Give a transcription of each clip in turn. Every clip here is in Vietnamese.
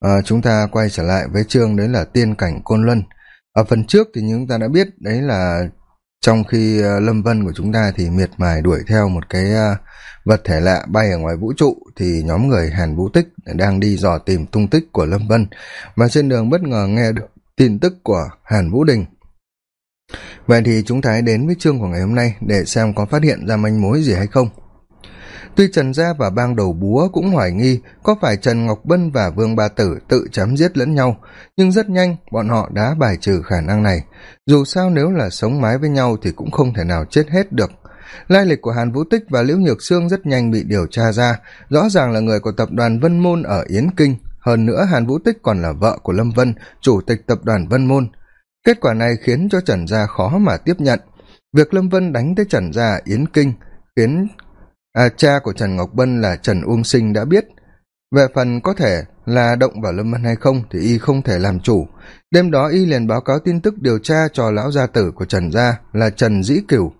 à, chúng ta quay trở lại với chương đấy là tiên cảnh côn luân. Ở phần trước thì chúng ta đã biết đấy là trong khi ờ, lâm vân của chúng ta thì miệt mài đuổi theo một cái ờ, vật thể lạ bay ở ngoài vũ trụ thì nhóm người hàn vũ tích đang đi dò tìm tung tích của lâm vân. Và trên đường bất ngờ nghe được tin tức của hàn vũ đình. Vậy thì chúng ta hãy đến với chương của ngày hôm nay để xem có phát hiện ra manh mối gì hay không tuy trần gia và bang đầu búa cũng hoài nghi có phải trần ngọc bân và vương ba tử tự chém giết lẫn nhau, nhưng rất nhanh bọn họ đã bài trừ khả năng này. Dù sao nếu là sống mái với nhau thì cũng không thể nào chết hết được. Lai lịch của hàn vũ tích và liễu nhược sương rất nhanh bị điều tra ra. Rõ ràng là người của tập đoàn vân môn ở yến kinh. Hơn nữa hàn vũ tích còn là vợ của lâm vân, chủ tịch tập đoàn vân môn. Kết quả này khiến cho trần gia khó mà tiếp nhận. Việc lâm vân đánh tới trần gia yến kinh khiến à, cha của trần ngọc bân là trần uông sinh đã biết. Về phần có thể là động vào lâm vân hay không thì y không thể làm chủ. Đêm đó y liền báo cáo tin tức điều tra cho lão gia tử của trần gia là trần dĩ cửu.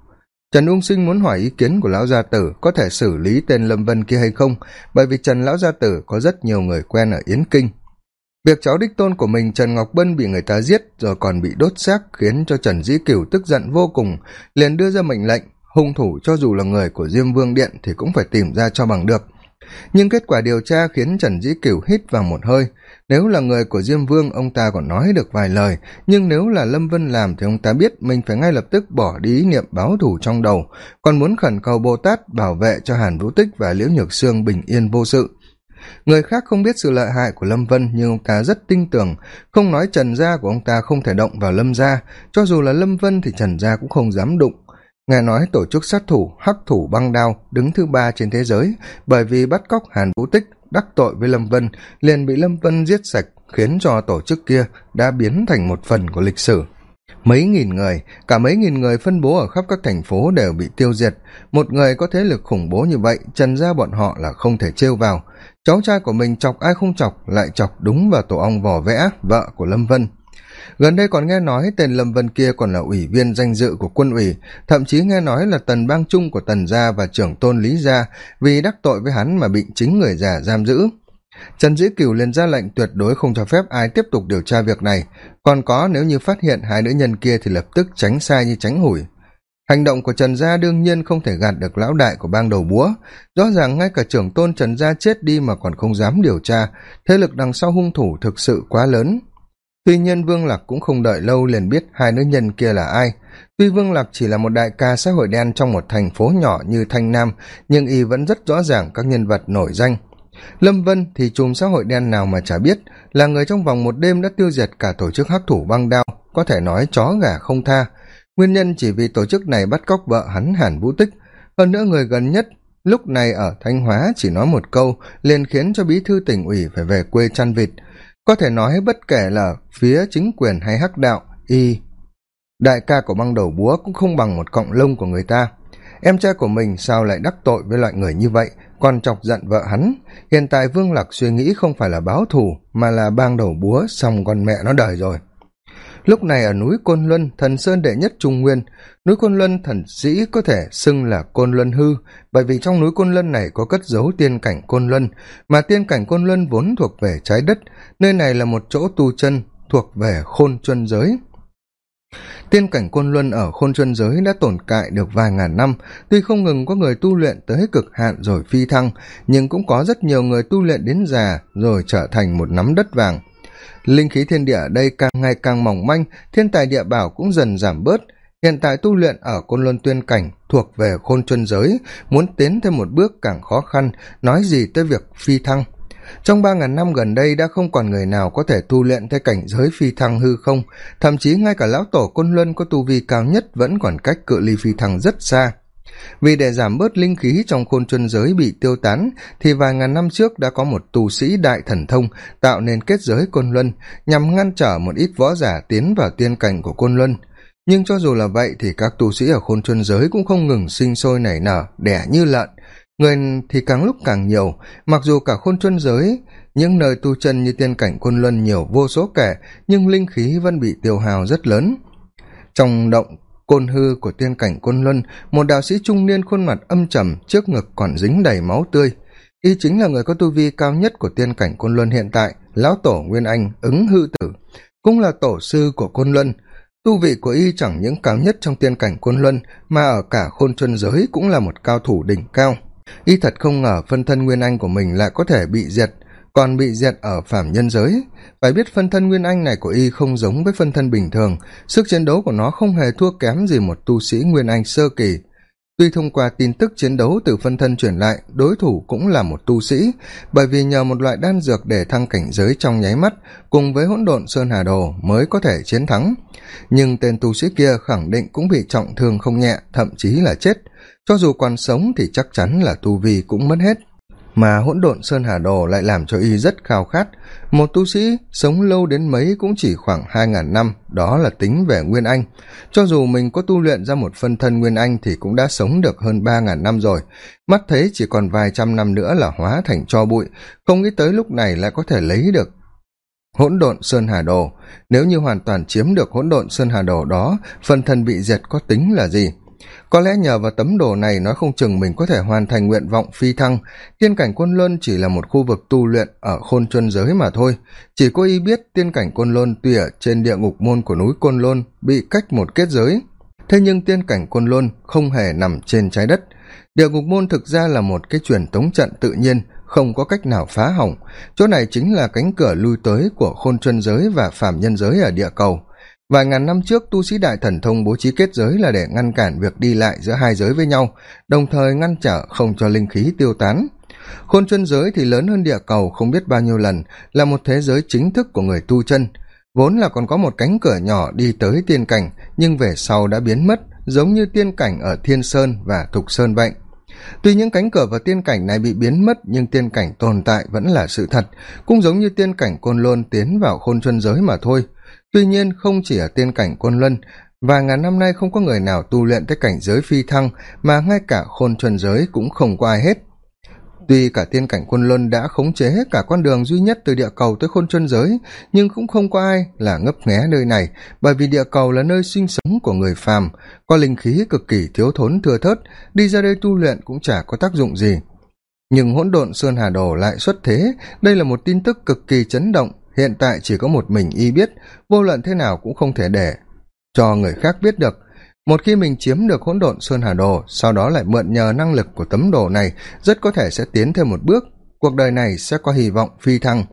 Trần ung sinh muốn hỏi ý kiến của lão gia tử có thể xử lý tên lâm vân kia hay không bởi vì trần lão gia tử có rất nhiều người quen ở yến kinh. Việc cháu đích tôn của mình trần ngọc bân bị người ta giết rồi còn bị đốt xác khiến cho trần dĩ cửu tức giận vô cùng liền đưa ra mệnh lệnh hung thủ cho dù là người của diêm vương điện thì cũng phải tìm ra cho bằng được. Nhưng kết quả điều tra khiến trần dĩ cửu hít vào một hơi. Nếu là người của diêm vương, ông ta còn nói được vài lời. Nhưng nếu là lâm vân làm thì ông ta biết mình phải ngay lập tức bỏ đi ý niệm báo thù trong đầu. Còn muốn khẩn cầu bồ tát bảo vệ cho hàn vũ tích và liễu nhược sương bình yên vô sự. Người khác không biết sự lợi hại của lâm vân, nhưng ông ta rất tin tưởng. Không nói trần gia của ông ta không thể động vào lâm gia. Cho dù là lâm vân thì trần gia cũng không dám đụng nghe nói tổ chức sát thủ, hắc thủ băng đao đứng thứ ba trên thế giới bởi vì bắt cóc hàn vũ tích, đắc tội với lâm vân, liền bị lâm vân giết sạch, khiến cho tổ chức kia đã biến thành một phần của lịch sử. Mấy nghìn người, cả mấy nghìn người phân bố ở khắp các thành phố đều bị tiêu diệt. Một người có thế lực khủng bố như vậy, trần ra bọn họ là không thể trêu vào. Cháu trai của mình chọc ai không chọc, lại chọc đúng vào tổ ong vỏ vẽ, vợ của lâm vân gần đây còn nghe nói tên lâm vân kia còn là ủy viên danh dự của quân ủy, thậm chí nghe nói là tần bang trung của tần gia và trưởng tôn lý gia, vì đắc tội với hắn mà bị chính người già giam giữ. Trần dĩ cửu liền ra lệnh tuyệt đối không cho phép ai tiếp tục điều tra việc này. Còn có nếu như phát hiện hai nữ nhân kia thì lập tức tránh sai như tránh hủi. Hành động của trần gia đương nhiên không thể gạt được lão đại của bang đầu búa. Rõ ràng ngay cả trưởng tôn trần gia chết đi mà còn không dám điều tra. Thế lực đằng sau hung thủ thực sự quá lớn tuy nhiên vương lạc cũng không đợi lâu liền biết hai nữ nhân kia là ai. Tuy vương lạc chỉ là một đại ca xã hội đen trong một thành phố nhỏ như thanh nam, nhưng y vẫn rất rõ ràng các nhân vật nổi danh. Lâm vân thì chùm xã hội đen nào mà chả biết, là người trong vòng một đêm đã tiêu diệt cả tổ chức hắc thủ băng đao, có thể nói chó gà không tha. Nguyên nhân chỉ vì tổ chức này bắt cóc vợ hắn hàn vũ tích. Hơn nữa người gần nhất, lúc này ở thanh hóa chỉ nói một câu, liền khiến cho bí thư tỉnh ủy phải về quê chăn vịt có thể nói bất kể là phía chính quyền hay hắc đạo, y, đại ca của băng đầu búa cũng không bằng một cọng lông của người ta. Em trai của mình sao lại đắc tội với loại người như vậy? Còn chọc giận vợ hắn, hiện tại vương lạc suy nghĩ không phải là báo thù, mà là bang đầu búa xong con mẹ nó đời rồi lúc này ở núi côn luân, thần sơn đệ nhất trung nguyên, núi côn luân thần sĩ có thể xưng là côn luân hư, bởi vì trong núi côn luân này có cất giấu tiên cảnh côn luân, mà tiên cảnh côn luân vốn thuộc về trái đất, nơi này là một chỗ tu chân thuộc về khôn chuân giới. Tiên cảnh côn luân ở khôn chuân giới đã tồn tại được vài ngàn năm, tuy không ngừng có người tu luyện tới cực hạn rồi phi thăng, nhưng cũng có rất nhiều người tu luyện đến già rồi trở thành một nắm đất vàng linh khí thiên địa ở đây càng ngày càng mỏng manh, thiên tài địa bảo cũng dần giảm bớt. Hiện tại tu luyện ở côn luân tuyên cảnh thuộc về khôn chuân giới, muốn tiến thêm một bước càng khó khăn, nói gì tới việc phi thăng. Trong ba ngàn năm gần đây đã không còn người nào có thể tu luyện theo cảnh giới phi thăng hư không. Thậm chí ngay cả lão tổ côn luân có tu vi cao nhất vẫn còn cách cự ly phi thăng rất xa vì để giảm bớt linh khí trong khôn chuân giới bị tiêu tán, thì vài ngàn năm trước đã có một tu sĩ đại thần thông tạo nên kết giới côn luân nhằm ngăn trở một ít võ giả tiến vào tiên cảnh của côn luân. Nhưng cho dù là vậy thì các tu sĩ ở khôn chuân giới cũng không ngừng sinh sôi nảy nở, đẻ như lợn. Người thì càng lúc càng nhiều, mặc dù cả khôn chuân giới, những nơi tu chân như tiên cảnh côn luân nhiều vô số kẻ nhưng linh khí vẫn bị tiêu hào rất lớn. Trong động côn hư của tiên cảnh côn luân, một đạo sĩ trung niên khuôn mặt âm trầm, trước ngực còn dính đầy máu tươi. Y chính là người có tu vi cao nhất của tiên cảnh côn luân hiện tại, lão tổ nguyên anh, ứng hư tử, cũng là tổ sư của côn luân. Tu vị của y chẳng những cao nhất trong tiên cảnh côn luân, mà ở cả khôn chuân giới cũng là một cao thủ đỉnh cao. Y thật không ngờ phân thân nguyên anh của mình lại có thể bị diệt còn bị diệt ở phạm nhân giới. Phải biết phân thân nguyên anh này của y không giống với phân thân bình thường. Sức chiến đấu của nó không hề thua kém gì một tu sĩ nguyên anh sơ kỳ. Tuy thông qua tin tức chiến đấu từ phân thân truyền lại, đối thủ cũng là một tu sĩ, bởi vì nhờ một loại đan dược để thăng cảnh giới trong nháy mắt, cùng với hỗn độn sơn hà đồ mới có thể chiến thắng. Nhưng tên tu sĩ kia khẳng định cũng bị trọng thương không nhẹ, thậm chí là chết. Cho dù còn sống thì chắc chắn là tu vi cũng mất hết mà hỗn độn sơn hà đồ lại làm cho y rất khao khát. Một tu sĩ sống lâu đến mấy cũng chỉ khoảng hai ngàn năm, đó là tính về nguyên anh. Cho dù mình có tu luyện ra một phân thân nguyên anh thì cũng đã sống được hơn ba ngàn năm rồi. Mắt thấy chỉ còn vài trăm năm nữa là hóa thành cho bụi, không nghĩ tới lúc này lại có thể lấy được hỗn độn sơn hà đồ. Nếu như hoàn toàn chiếm được hỗn độn sơn hà đồ đó, phân thân bị diệt có tính là gì? Có lẽ nhờ vào tấm đồ này nói không chừng mình có thể hoàn thành nguyện vọng phi thăng. Tiên cảnh côn luân chỉ là một khu vực tu luyện ở khôn chuân giới mà thôi. Chỉ có y biết tiên cảnh côn luân tuy ở trên địa ngục môn của núi côn luân bị cách một kết giới. Thế nhưng tiên cảnh côn luân không hề nằm trên trái đất. Địa ngục môn thực ra là một cái truyền tống trận tự nhiên, không có cách nào phá hỏng. Chỗ này chính là cánh cửa lui tới của khôn chuân giới và phạm nhân giới ở địa cầu vài ngàn năm trước, tu sĩ đại thần thông bố trí kết giới là để ngăn cản việc đi lại giữa hai giới với nhau, đồng thời ngăn trở không cho linh khí tiêu tán. Khôn chân giới thì lớn hơn địa cầu không biết bao nhiêu lần, là một thế giới chính thức của người tu chân. Vốn là còn có một cánh cửa nhỏ đi tới tiên cảnh, nhưng về sau đã biến mất, giống như tiên cảnh ở thiên sơn và thục sơn vậy. Tuy những cánh cửa và tiên cảnh này bị biến mất, nhưng tiên cảnh tồn tại vẫn là sự thật, cũng giống như tiên cảnh côn lôn tiến vào khôn chân giới mà thôi tuy nhiên, không chỉ ở tiên cảnh côn luân, và ngàn năm nay không có người nào tu luyện tới cảnh giới phi thăng, mà ngay cả khôn chuẩn giới cũng không có ai hết. Tuy cả tiên cảnh quân luân đã khống chế cả con đường duy nhất từ địa cầu tới khôn chân giới, nhưng cũng không có ai là ngấp nghé nơi này, bởi vì địa cầu là nơi sinh sống của người phàm, có linh khí cực kỳ thiếu thốn thừa thớt, đi ra đây tu luyện cũng chả có tác dụng gì. Nhưng hỗn độn sơn hà đồ lại xuất thế, đây là một tin tức cực kỳ chấn động hiện tại chỉ có một mình y biết, vô luận thế nào cũng không thể để cho người khác biết được. Một khi mình chiếm được hỗn độn sơn hà đồ, sau đó lại mượn nhờ năng lực của tấm đồ này, rất có thể sẽ tiến thêm một bước. Cuộc đời này sẽ có hy vọng phi thăng.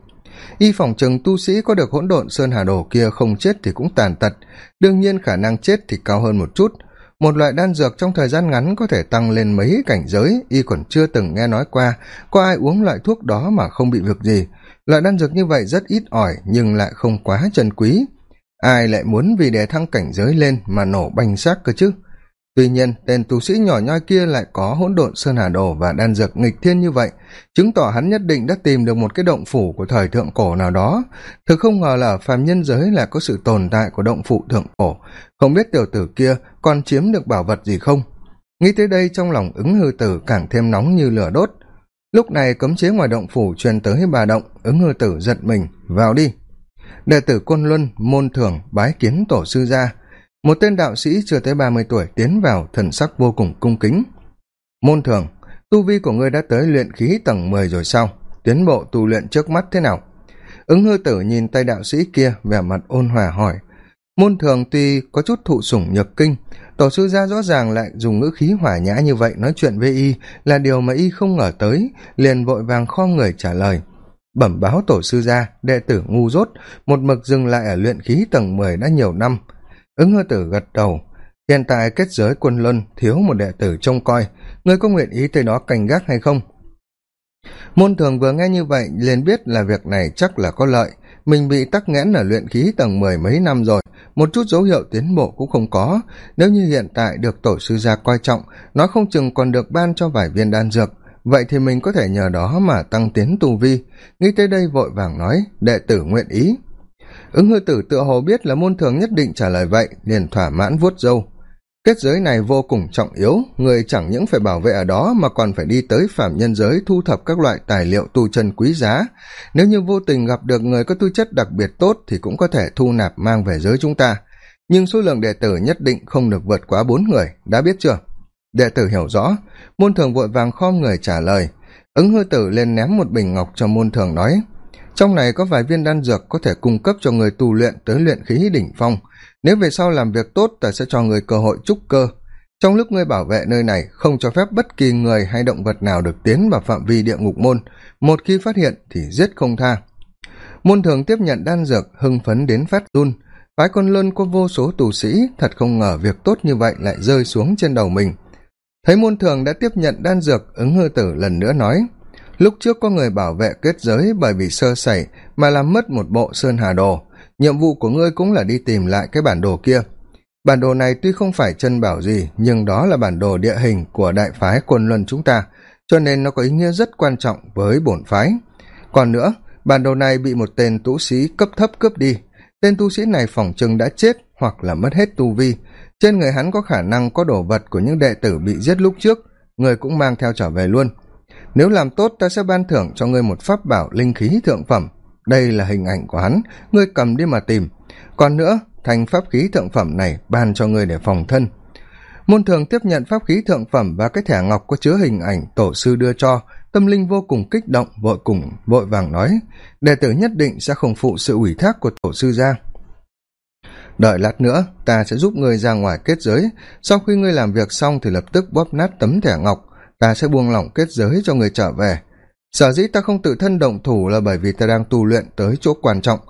Y phỏng chừng tu sĩ có được hỗn độn sơn hà đồ kia không chết thì cũng tàn tật, đương nhiên khả năng chết thì cao hơn một chút. Một loại đan dược trong thời gian ngắn có thể tăng lên mấy cảnh giới, y còn chưa từng nghe nói qua, có ai uống loại thuốc đó mà không bị việc gì loại đan dược như vậy rất ít ỏi, nhưng lại không quá chân quý. Ai lại muốn vì để thăng cảnh giới lên mà nổ banh xác cơ chứ? Tuy nhiên, tên tu sĩ nhỏ nhoi kia lại có hỗn độn sơn hà đồ và đan dược nghịch thiên như vậy, chứng tỏ hắn nhất định đã tìm được một cái động phủ của thời thượng cổ nào đó. Thực không ngờ là phàm nhân giới lại có sự tồn tại của động phủ thượng cổ. Không biết tiểu tử kia còn chiếm được bảo vật gì không? Nghĩ tới đây trong lòng ứng hư tử càng thêm nóng như lửa đốt lúc này cấm chế ngoài động phủ truyền tới bà động, ứng ngư tử giật mình, vào đi. Đệ tử côn luân, môn thường bái kiến tổ sư gia một tên đạo sĩ chưa tới ba mươi tuổi tiến vào, thần sắc vô cùng cung kính. Môn thường tu vi của ngươi đã tới luyện khí tầng mười rồi sao? Tiến bộ tu luyện trước mắt thế nào? Ứng hư tử nhìn tay đạo sĩ kia, vẻ mặt ôn hòa hỏi. Môn thường tuy có chút thụ sủng nhược kinh tổ sư gia rõ ràng lại dùng ngữ khí hỏa nhã như vậy nói chuyện với y là điều mà y không ngờ tới, liền vội vàng kho người trả lời. Bẩm báo tổ sư gia, đệ tử ngu dốt, một mực dừng lại ở luyện khí tầng mười đã nhiều năm. Ứng hư tử gật đầu, hiện tại kết giới quân luân thiếu một đệ tử trông coi, ngươi có nguyện ý tới đó canh gác hay không? Môn thường vừa nghe như vậy liền biết là việc này chắc là có lợi, mình bị tắc nghẽn ở luyện khí tầng mười mấy năm rồi một chút dấu hiệu tiến bộ cũng không có. Nếu như hiện tại được tổ sư gia coi trọng, nó không chừng còn được ban cho vài viên đan dược. Vậy thì mình có thể nhờ đó mà tăng tiến tu vi. Nghĩ tới đây vội vàng nói, đệ tử nguyện ý. Ứng hư tử tựa hồ biết là môn thường nhất định trả lời vậy, liền thỏa mãn vuốt râu kết giới này vô cùng trọng yếu, người chẳng những phải bảo vệ ở đó mà còn phải đi tới phạm nhân giới thu thập các loại tài liệu tu chân quý giá. Nếu như vô tình gặp được người có tư chất đặc biệt tốt thì cũng có thể thu nạp mang về giới chúng ta. Nhưng số lượng đệ tử nhất định không được vượt quá bốn người, đã biết chưa? Đệ tử hiểu rõ, môn thường vội vàng khom người trả lời. Ứng hư tử lên ném một bình ngọc cho môn thường nói, trong này có vài viên đan dược có thể cung cấp cho người tu luyện tới luyện khí đỉnh phong nếu về sau làm việc tốt, ta sẽ cho người cơ hội trúc cơ. Trong lúc ngươi bảo vệ nơi này, không cho phép bất kỳ người hay động vật nào được tiến vào phạm vi địa ngục môn. Một khi phát hiện, thì giết không tha. Môn thường tiếp nhận đan dược, hưng phấn đến phát run. Phái con luân có vô số tù sĩ, thật không ngờ việc tốt như vậy lại rơi xuống trên đầu mình. Thấy môn thường đã tiếp nhận đan dược, ứng hư tử lần nữa nói, lúc trước có người bảo vệ kết giới bởi vì sơ sẩy mà làm mất một bộ sơn hà đồ nhiệm vụ của ngươi cũng là đi tìm lại cái bản đồ kia. Bản đồ này tuy không phải chân bảo gì, nhưng đó là bản đồ địa hình của đại phái quân luân chúng ta, cho nên nó có ý nghĩa rất quan trọng với bổn phái. Còn nữa, bản đồ này bị một tên tu sĩ cấp thấp cướp đi. Tên tu sĩ này phỏng chừng đã chết hoặc là mất hết tu vi. Trên người hắn có khả năng có đồ vật của những đệ tử bị giết lúc trước. Người cũng mang theo trở về luôn. Nếu làm tốt, ta sẽ ban thưởng cho ngươi một pháp bảo linh khí thượng phẩm đây là hình ảnh của hắn, ngươi cầm đi mà tìm. Còn nữa thành pháp khí thượng phẩm này ban cho ngươi để phòng thân. Môn thường tiếp nhận pháp khí thượng phẩm và cái thẻ ngọc có chứa hình ảnh tổ sư đưa cho, tâm linh vô cùng kích động, vội cùng, vội vàng nói, đệ tử nhất định sẽ không phụ sự ủy thác của tổ sư ra. Đợi lát nữa, ta sẽ giúp ngươi ra ngoài kết giới. Sau khi ngươi làm việc xong thì lập tức bóp nát tấm thẻ ngọc. Ta sẽ buông lỏng kết giới cho người trở về sở dĩ ta không tự thân động thủ là bởi vì ta đang tu luyện tới chỗ quan trọng.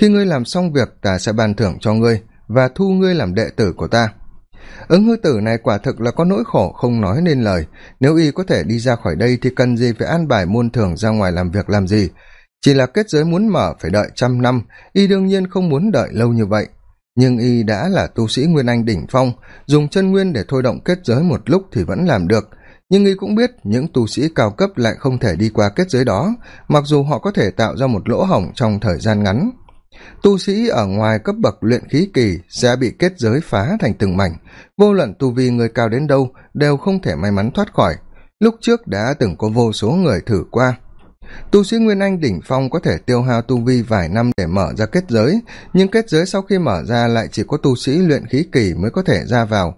Khi ngươi làm xong việc, ta sẽ ban thưởng cho ngươi và thu ngươi làm đệ tử của ta. Ứng hư tử này quả thực là có nỗi khổ không nói nên lời. Nếu y có thể đi ra khỏi đây thì cần gì phải an bài môn thưởng ra ngoài làm việc làm gì? Chỉ là kết giới muốn mở phải đợi trăm năm, y đương nhiên không muốn đợi lâu như vậy. Nhưng y đã là tu sĩ nguyên anh đỉnh phong, dùng chân nguyên để thôi động kết giới một lúc thì vẫn làm được nhưng y cũng biết, những tu sĩ cao cấp lại không thể đi qua kết giới đó, mặc dù họ có thể tạo ra một lỗ hổng trong thời gian ngắn. Tu sĩ ở ngoài cấp bậc luyện khí kỳ sẽ bị kết giới phá thành từng mảnh. Vô luận tu vi người cao đến đâu, đều không thể may mắn thoát khỏi. Lúc trước đã từng có vô số người thử qua. Tu sĩ nguyên anh đỉnh phong có thể tiêu hao tu vi vài năm để mở ra kết giới, nhưng kết giới sau khi mở ra lại chỉ có tu sĩ luyện khí kỳ mới có thể ra vào.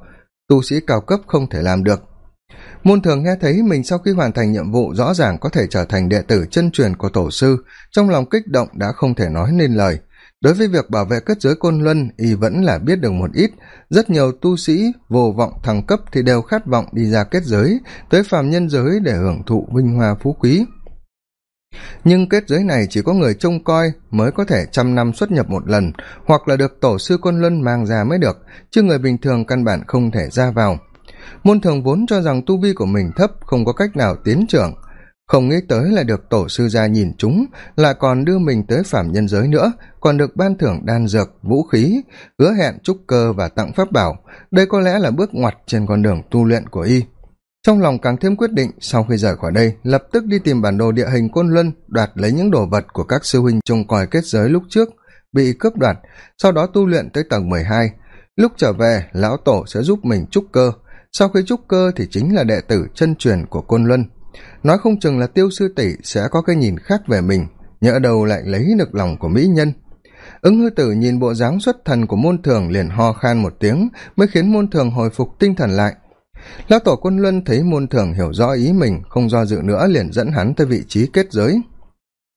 Tu sĩ cao cấp không thể làm được môn thường nghe thấy mình sau khi hoàn thành nhiệm vụ rõ ràng có thể trở thành đệ tử chân truyền của tổ sư, trong lòng kích động đã không thể nói nên lời. Đối với việc bảo vệ kết giới côn luân, y vẫn là biết được một ít. Rất nhiều tu sĩ vô vọng thăng cấp thì đều khát vọng đi ra kết giới, tới phàm nhân giới để hưởng thụ vinh hoa phú quý. Nhưng kết giới này chỉ có người trông coi mới có thể trăm năm xuất nhập một lần, hoặc là được tổ sư côn luân mang ra mới được, chứ người bình thường căn bản không thể ra vào môn thường vốn cho rằng tu vi của mình thấp, không có cách nào tiến trưởng. Không nghĩ tới là được tổ sư gia nhìn chúng, lại còn đưa mình tới phạm nhân giới nữa, còn được ban thưởng đan dược, vũ khí, hứa hẹn trúc cơ và tặng pháp bảo. Đây có lẽ là bước ngoặt trên con đường tu luyện của y. Trong lòng càng thêm quyết định, sau khi rời khỏi đây, lập tức đi tìm bản đồ địa hình côn luân, đoạt lấy những đồ vật của các sư huynh trông coi kết giới lúc trước, bị cướp đoạt, sau đó tu luyện tới tầng mười hai. Lúc trở về, lão tổ sẽ giúp mình trúc cơ sau khi trúc cơ thì chính là đệ tử chân truyền của côn luân. Nói không chừng là tiêu sư tỷ sẽ có cái nhìn khác về mình, nhỡ đầu lại lấy được lòng của mỹ nhân. Ứng hư tử nhìn bộ dáng xuất thần của môn thường liền ho khan một tiếng mới khiến môn thường hồi phục tinh thần lại. Lão tổ quân luân thấy môn thường hiểu rõ ý mình, không do dự nữa liền dẫn hắn tới vị trí kết giới.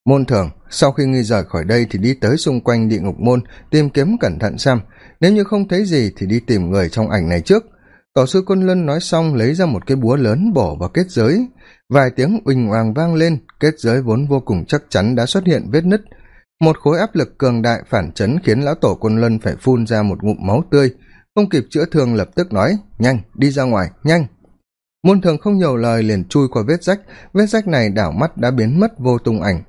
Môn thường, sau khi ngươi rời khỏi đây thì đi tới xung quanh địa ngục môn, tìm kiếm cẩn thận xem. Nếu như không thấy gì thì đi tìm người trong ảnh này trước tổ sư quân luân nói xong lấy ra một cái búa lớn bổ vào kết giới. Vài tiếng uỳnh oàng vang lên, kết giới vốn vô cùng chắc chắn đã xuất hiện vết nứt. Một khối áp lực cường đại phản chấn khiến lão tổ quân luân phải phun ra một ngụm máu tươi. Không kịp chữa thương lập tức nói, nhanh, đi ra ngoài, nhanh. Môn thường không nhiều lời liền chui qua vết rách. Vết rách này đảo mắt đã biến mất vô tung ảnh.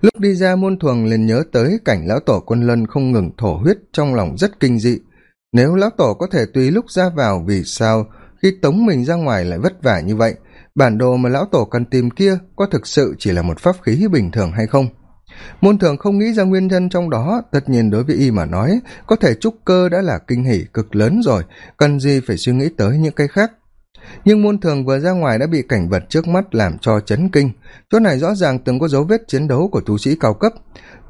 Lúc đi ra môn thường liền nhớ tới cảnh lão tổ quân lân không ngừng thổ huyết trong lòng rất kinh dị nếu lão tổ có thể tùy lúc ra vào, vì sao khi tống mình ra ngoài lại vất vả như vậy? Bản đồ mà lão tổ cần tìm kia có thực sự chỉ là một pháp khí bình thường hay không? Môn thường không nghĩ ra nguyên nhân trong đó. Tất nhiên đối với y mà nói, có thể trúc cơ đã là kinh hỷ cực lớn rồi. Cần gì phải suy nghĩ tới những cái khác? Nhưng môn thường vừa ra ngoài đã bị cảnh vật trước mắt làm cho chấn kinh. Chỗ này rõ ràng từng có dấu vết chiến đấu của tu sĩ cao cấp.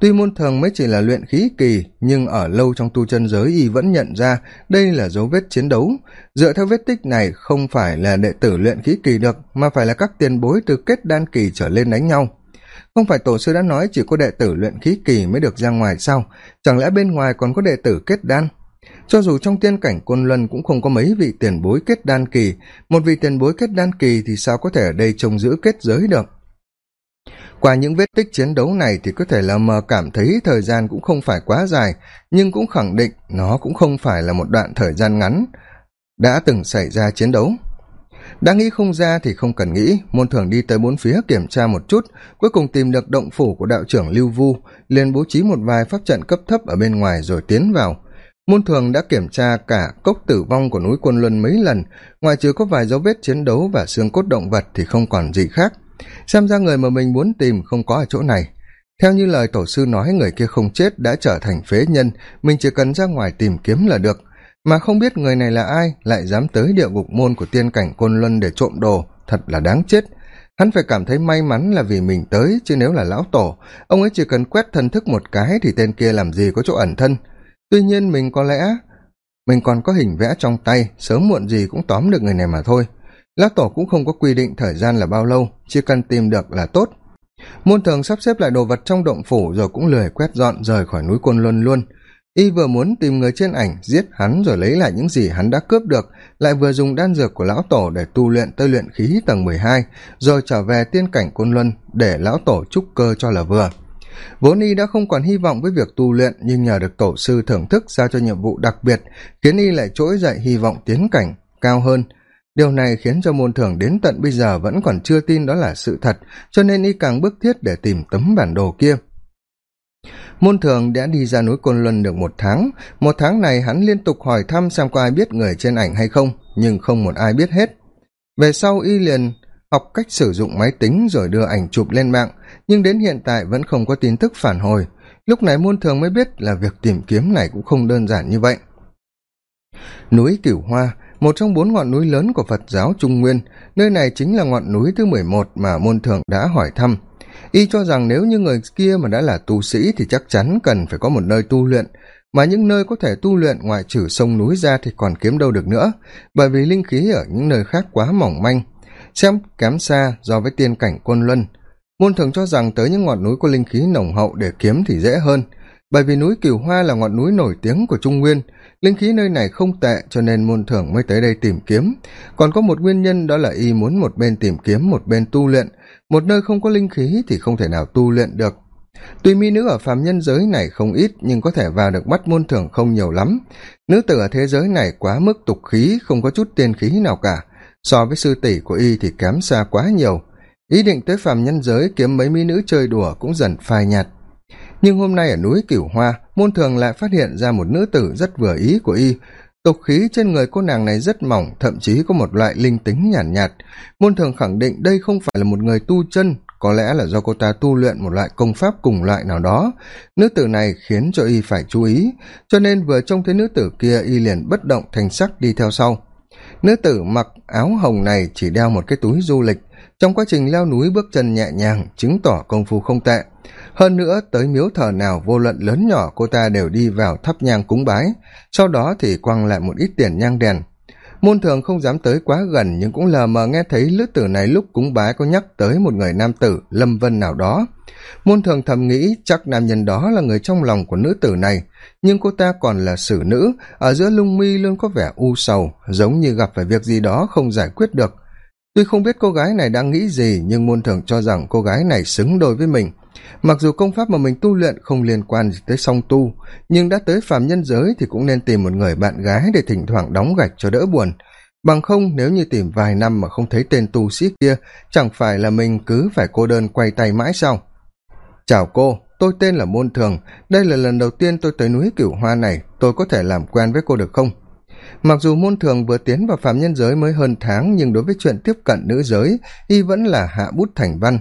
Tuy môn thường mới chỉ là luyện khí kỳ, nhưng ở lâu trong tu chân giới y vẫn nhận ra đây là dấu vết chiến đấu. Dựa theo vết tích này, không phải là đệ tử luyện khí kỳ được, mà phải là các tiền bối từ kết đan kỳ trở lên đánh nhau. Không phải tổ sư đã nói chỉ có đệ tử luyện khí kỳ mới được ra ngoài sao? Chẳng lẽ bên ngoài còn có đệ tử kết đan? Cho dù trong tiên cảnh côn luân cũng không có mấy vị tiền bối kết đan kỳ, một vị tiền bối kết đan kỳ thì sao có thể ở đây trông giữ kết giới được? Qua những vết tích chiến đấu này thì có thể là mờ cảm thấy thời gian cũng không phải quá dài, nhưng cũng khẳng định nó cũng không phải là một đoạn thời gian ngắn đã từng xảy ra chiến đấu. Đã nghĩ không ra thì không cần nghĩ, môn thường đi tới bốn phía kiểm tra một chút, cuối cùng tìm được động phủ của đạo trưởng lưu vu, liền bố trí một vài pháp trận cấp thấp ở bên ngoài rồi tiến vào môn thường đã kiểm tra cả cốc tử vong của núi quân luân mấy lần, ngoài trừ có vài dấu vết chiến đấu và xương cốt động vật thì không còn gì khác. Xem ra người mà mình muốn tìm không có ở chỗ này. Theo như lời tổ sư nói, người kia không chết đã trở thành phế nhân, mình chỉ cần ra ngoài tìm kiếm là được. Mà không biết người này là ai, lại dám tới địa ngục môn của tiên cảnh côn luân để trộm đồ, thật là đáng chết. Hắn phải cảm thấy may mắn là vì mình tới, chứ nếu là lão tổ, ông ấy chỉ cần quét thân thức một cái thì tên kia làm gì có chỗ ẩn thân tuy nhiên mình có lẽ, mình còn có hình vẽ trong tay, sớm muộn gì cũng tóm được người này mà thôi. Lão tổ cũng không có quy định thời gian là bao lâu, chỉ cần tìm được là tốt. Môn thường sắp xếp lại đồ vật trong động phủ rồi cũng lười quét dọn rời khỏi núi côn luân luôn. Y vừa muốn tìm người trên ảnh, giết hắn rồi lấy lại những gì hắn đã cướp được, lại vừa dùng đan dược của lão tổ để tu luyện tới luyện khí tầng mười hai, rồi trở về tiên cảnh côn luân để lão tổ trúc cơ cho là vừa vốn y đã không còn hy vọng với việc tu luyện, nhưng nhờ được tổ sư thưởng thức giao cho nhiệm vụ đặc biệt, khiến y lại trỗi dậy hy vọng tiến cảnh cao hơn. Điều này khiến cho môn thường đến tận bây giờ vẫn còn chưa tin đó là sự thật, cho nên y càng bức thiết để tìm tấm bản đồ kia. Môn thường đã đi ra núi côn luân được một tháng. Một tháng này hắn liên tục hỏi thăm xem có ai biết người trên ảnh hay không, nhưng không một ai biết hết. Về sau y liền học cách sử dụng máy tính rồi đưa ảnh chụp lên mạng nhưng đến hiện tại vẫn không có tin tức phản hồi. Lúc này môn thường mới biết là việc tìm kiếm này cũng không đơn giản như vậy. Núi cửu hoa, một trong bốn ngọn núi lớn của phật giáo trung nguyên, nơi này chính là ngọn núi thứ mười một mà môn thường đã hỏi thăm. Y cho rằng nếu như người kia mà đã là tu sĩ thì chắc chắn cần phải có một nơi tu luyện, mà những nơi có thể tu luyện ngoại trừ sông núi ra thì còn kiếm đâu được nữa, bởi vì linh khí ở những nơi khác quá mỏng manh. Xem kém xa do với tiên cảnh quân luân môn thường cho rằng tới những ngọn núi có linh khí nồng hậu để kiếm thì dễ hơn. Bởi vì núi cửu hoa là ngọn núi nổi tiếng của trung nguyên, linh khí nơi này không tệ cho nên môn thường mới tới đây tìm kiếm. Còn có một nguyên nhân đó là y muốn một bên tìm kiếm, một bên tu luyện. Một nơi không có linh khí thì không thể nào tu luyện được. Tuy mỹ nữ ở phàm nhân giới này không ít, nhưng có thể vào được bắt môn thường không nhiều lắm. Nữ tử ở thế giới này quá mức tục khí, không có chút tiên khí nào cả. So với sư tỷ của y thì kém xa quá nhiều ý định tới phàm nhân giới kiếm mấy mỹ nữ chơi đùa cũng dần phai nhạt. Nhưng hôm nay ở núi cửu hoa môn thường lại phát hiện ra một nữ tử rất vừa ý của y. Tục khí trên người cô nàng này rất mỏng thậm chí có một loại linh tính nhàn nhạt, nhạt môn thường khẳng định đây không phải là một người tu chân có lẽ là do cô ta tu luyện một loại công pháp cùng loại nào đó. Nữ tử này khiến cho y phải chú ý cho nên vừa trông thấy nữ tử kia y liền bất động thành sắc đi theo sau. Nữ tử mặc áo hồng này chỉ đeo một cái túi du lịch trong quá trình leo núi bước chân nhẹ nhàng, chứng tỏ công phu không tệ. Hơn nữa, tới miếu thờ nào vô luận lớn nhỏ, cô ta đều đi vào thắp nhang cúng bái. Sau đó thì quăng lại một ít tiền nhang đèn. Môn thường không dám tới quá gần, nhưng cũng lờ mờ nghe thấy lữ tử này lúc cúng bái có nhắc tới một người nam tử, lâm vân nào đó. Môn thường thầm nghĩ chắc nam nhân đó là người trong lòng của nữ tử này, nhưng cô ta còn là xử nữ, ở giữa lung mi luôn có vẻ u sầu, giống như gặp phải việc gì đó không giải quyết được tuy không biết cô gái này đang nghĩ gì, nhưng môn thường cho rằng cô gái này xứng đôi với mình. Mặc dù công pháp mà mình tu luyện không liên quan gì tới song tu, nhưng đã tới phàm nhân giới thì cũng nên tìm một người bạn gái để thỉnh thoảng đóng gạch cho đỡ buồn. Bằng không, nếu như tìm vài năm mà không thấy tên tu sĩ kia, chẳng phải là mình cứ phải cô đơn quay tay mãi sao? Chào cô, tôi tên là môn thường. Đây là lần đầu tiên tôi tới núi cửu hoa này. Tôi có thể làm quen với cô được không? Mặc dù môn thường vừa tiến vào phạm nhân giới mới hơn tháng, nhưng đối với chuyện tiếp cận nữ giới, y vẫn là hạ bút thành văn.